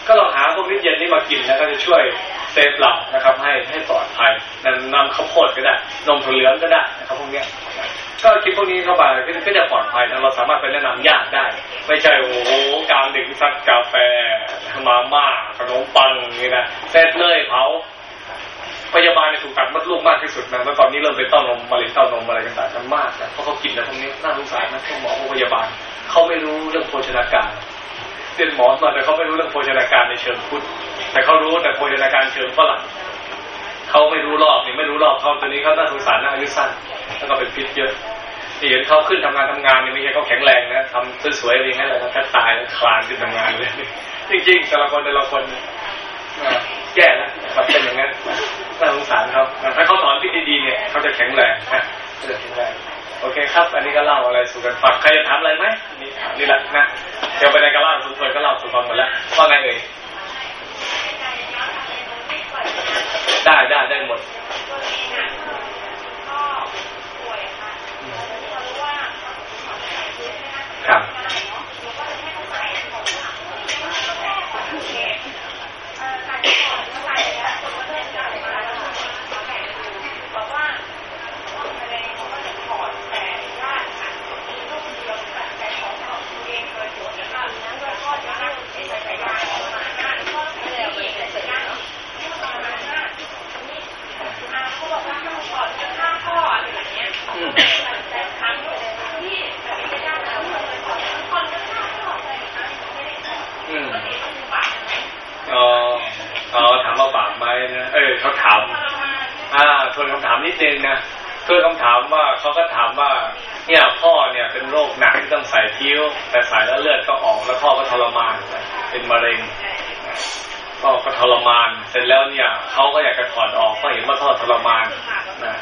ก็ลองหาพวกนี้เย็นนี้มากินแล้วก็จะช่วยเซฟเรานะครับ ให้ให้ปลอดภัยนำนำข้าวโพดก็ได้นมถั่วเหลืองก็ได้นะครับพวกนี้ก็กินพวกนี้เข้าไปก็จะปลอดภัยนะเราสามารถไปแนะนำญาติได้ ไม่ใช่โอ้โหการดื่ซัดกาแฟมาม่าขนมปังนี่นะเซตเลยเผา พยาบาลในถูกตัดมดลูกมากที่สุดนะเมื่อตอนนี้เริ่มเป็นเต้านมมะเร็งเต้านมอะไรต่างๆกันมากนะเพราะเขากินแล้วพวกนี้น่าสงสารนะพวกหมอพวกพยาบาลเขาไม่รู้เรื่องโภชนาการเรียนหมอมาแต่เขาไม่รู้เรื่องโภชนาการในเชิงพุทธแต่เขารู้แต่โภชนาการเชิงฝรั่งเขาไม่รู้รอบนี่ไม่รู้รอบเขาตอนนี้เขาน่าสงสารนะอายุสั้นแล้วก็เป็นพิษเยอะเห็นเขาขึ้นทำงานทำงานนี่ไม่ใช่เขาแข็งแรงนะทำสวยๆอย่างนั้นแหละถ้าตายคลานขึ้นทำงานเลยจริงๆแต่ละคนแต่ละคน แย่นะครับเป็นอย่างนั้นน่าสงสารเขาถ้าเขาสอนพิธีดีเนี่ยเขาจะแข็งแรงนะจะแข็งแรงโอเคครับ อันนี้ก็เล่าอะไรสู่กันฟัง ใครจะถามอะไรไหมนี่นี่แหละนะ เดี๋ยวไปในกระเล่าสุนทรก็เล่าสู่ฟังหมดแล้ว ว่าไงเอ่ย ได้ได้ได้หมดครับเขาถาม อ่าทวนคำถามนิดนึงนะทวนคำถามว่าเขาก็ถามว่า เนี่ยพ่อเนี่ยเป็นโรคหนักที่ต้องใส่ทิ้ว แต่ใส่แล้วเลือดก็ออกแล้วพ่อก็ทรมานเป็นมะเร็งพ่อก็ทรมาน เสร็จแล้วเนี่ยเขาก็อยากจะถอดออกเพราะเห็นว่าพ่อทรมานนะ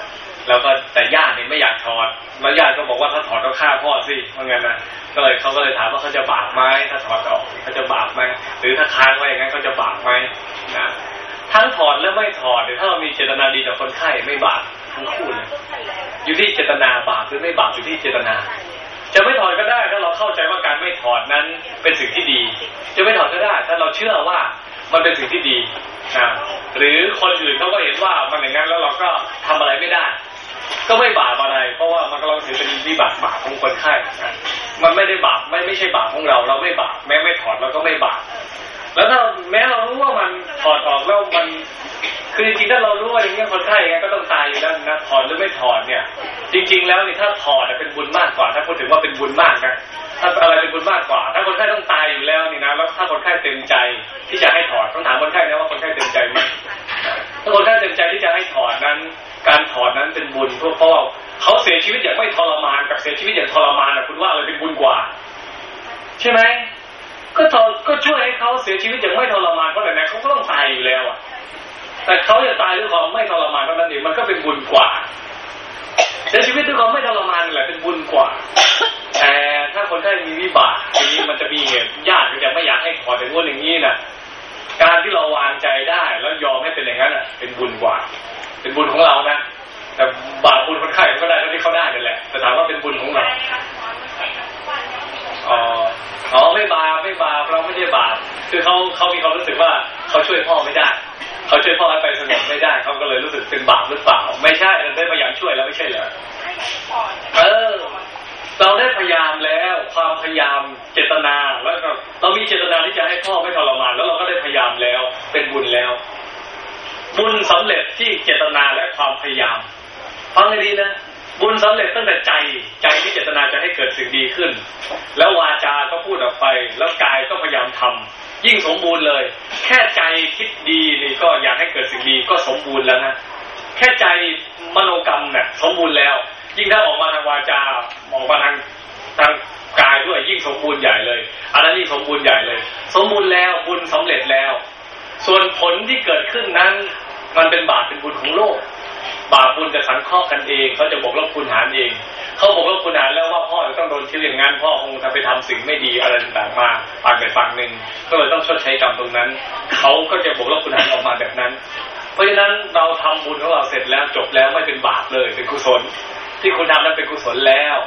แล้วก็แต่ญาติเนี่ยไม่อยากถอดแล้วญาติก็บอกว่าถ้าถอดก็ฆ่าพ่อสิเพราะงั้นนะก็เลยเขาก็เลยถามว่าเขาจะบาปไหมถ้าถอดออกเขาจะบาปไหมหรือถ้าค้างไว้อย่างนั้นเขาจะบาปไหมนะทั้งถอดและไม่ถอดเนี่ยถ้าเรามีเจตนาดีต่อคนไข้ไม่บาปทั้งคู่เลยอยู่ที่เจตนาบาปหรือไม่บาปอยู่ที่เจตนา จะไม่ถอดก็ได้ถ้าเราเข้าใจว่าการไม่ถอดนั้นเป็นสิ่งที่ดี จะไม่ถอดก็ได้ ถ้าเราเชื่อว่ามันเป็นสิ่งที่ดีนะหรือคนอื่นเขาก็เห็นว่ามันอย่างนั้นแล้วเราก็ทำอะไรไม่ได้ ก็ไม่บาปอะไร เพราะว่ามันก็เราถือเป็นวิบากบาปของคนไข้มันไม่ได้บาปไม่ไม่ใช่บาปของเรา เราไม่บาปแม้ไม่ถอดเราก็ไม่บาปแล้วถ้าแม้เรารู้ว่ามันถอดออกแล้วมัน คือจริงๆถ้าเรารู้ว่าอย่างนี้คนไข้ก็ต้องตายอยู่แล้วนะถอดหรือไม่ถอดเนี่ย จริง ๆ แล้วนี่ถ้าถอดเป็นบุญมากกว่า ถ้าพูดถึงว่าเป็นบุญมากนะถ้าอะไรเป็นบุญมากกว่า ถ้าคนไข้ต้องตายอยู่แล้วนี่นะแล้วถ้าคนไข้เต็มใจที่จะให้ถอดต้องถามคนไข้นะว่าคนไข้เต็มใจไหมถ้าคนไข้เต็มใจที่จะให้ถอดนั้น การถอดนั้นเป็นบุญเพราะว่าเขาเสียชีวิตอย่างไม่ทรมานกับเสียชีวิตอย่างทรมานนะคุณว่าอะไรเป็นบุญกว่า ใช่ไหมก็ทก็ช่วยให้เขาเสียชีวิตอย่างไม่ทรมานเพราะไรนะเขาก็ต้องตายอยู่แล้วอะ แต่เขาจะตายด้วยความไม่ทรมานเท่านั้นเองมันก็เป็นบุญกว่าเสียชีวิตด้วยความไม่ทรมานแหละเป็นบุญกว่า แต่ถ้าคนได้มีวิบากทีนี้มันจะมีเหตุญาติก็จะไม่อยากให้ขอแต่งวดอย่างนี้น่ะการที่เราวางใจได้แล้วยอมให้เป็นอย่างนั้นอะ เป็นบุญกว่า เป็นบุญของเรานะแต่บาปบุญคนไข้ก็ได้เท่าที่เขาได้นั่นแหละแต่ถามว่าเป็นบุญของเราอ๋ออ๋อไม่บาปไม่บาปเราไม่ได้บาปคือเขาเขามีความรู้สึกว่าเขาช่วยพ่อไม่ได้ เขาช่วยพ่อให้ไปสงบไม่ได้เขาก็เลยรู้สึกเป็นบาปหรือเปล่า ไม่ใช่เราได้พยายามช่วยแล้วไม่ใช่เหรอเออ เราได้พยายามแล้วความพยายามเจตนาแล้วก็เรามีเจตนาที่จะให้พ่อไม่ทรมานแล้วเราก็ได้พยายามแล้ว เป็นบุญแล้ว บุญสำเร็จที่เจตนาและความพยายามฟังให้ดีนะบุญสำเร็จตั้งแต่ใจใจที่เจตนาจะให้เกิดสิ่งดีขึ้น แล้ววาจาก็พูดออกไป แล้วกายก็พยายามทำ ยิ่งสมบูรณ์เลย แค่ใจคิดดีนี่ก็อยากให้เกิดสิ่งดีก็สมบูรณ์แล้วนะแค่ใจมโนกรรมเนี่ยสมบูรณ์แล้ว ยิ่งถ้าออกมาทางวาจาออกมาทางทางกายด้วยยิ่งสมบูรณ์ใหญ่เลยอันนั้นยิ่งสมบูรณ์ใหญ่เลย สมบูรณ์แล้วบุญสำเร็จแล้ว ส่วนผลที่เกิดขึ้นนั้น มันเป็นบาปเป็นบุญของโลก บาปบุญจะสังเคราะห์กันเองเขาจะบอกลบคุณหารเอง เขาบอกลบคุณหารแล้วว่าพ่อจะต้องโดนคิดอย่างงานพ่อคงทำไปทำสิ่งไม่ดีอะไรต่างๆมาฝั่งใดฝั่งหนึ่งก็เลยต้องชดใช้กรรมตรงนั้น เขาก็จะบอกลบคุณหารออกมาแบบนั้น เพราะฉะนั้นเราทำบุญของเราเสร็จแล้วจบแล้วไม่เป็นบาปเลยเป็นกุศล ที่คุณทำนั้นเป็นกุศลแล้ว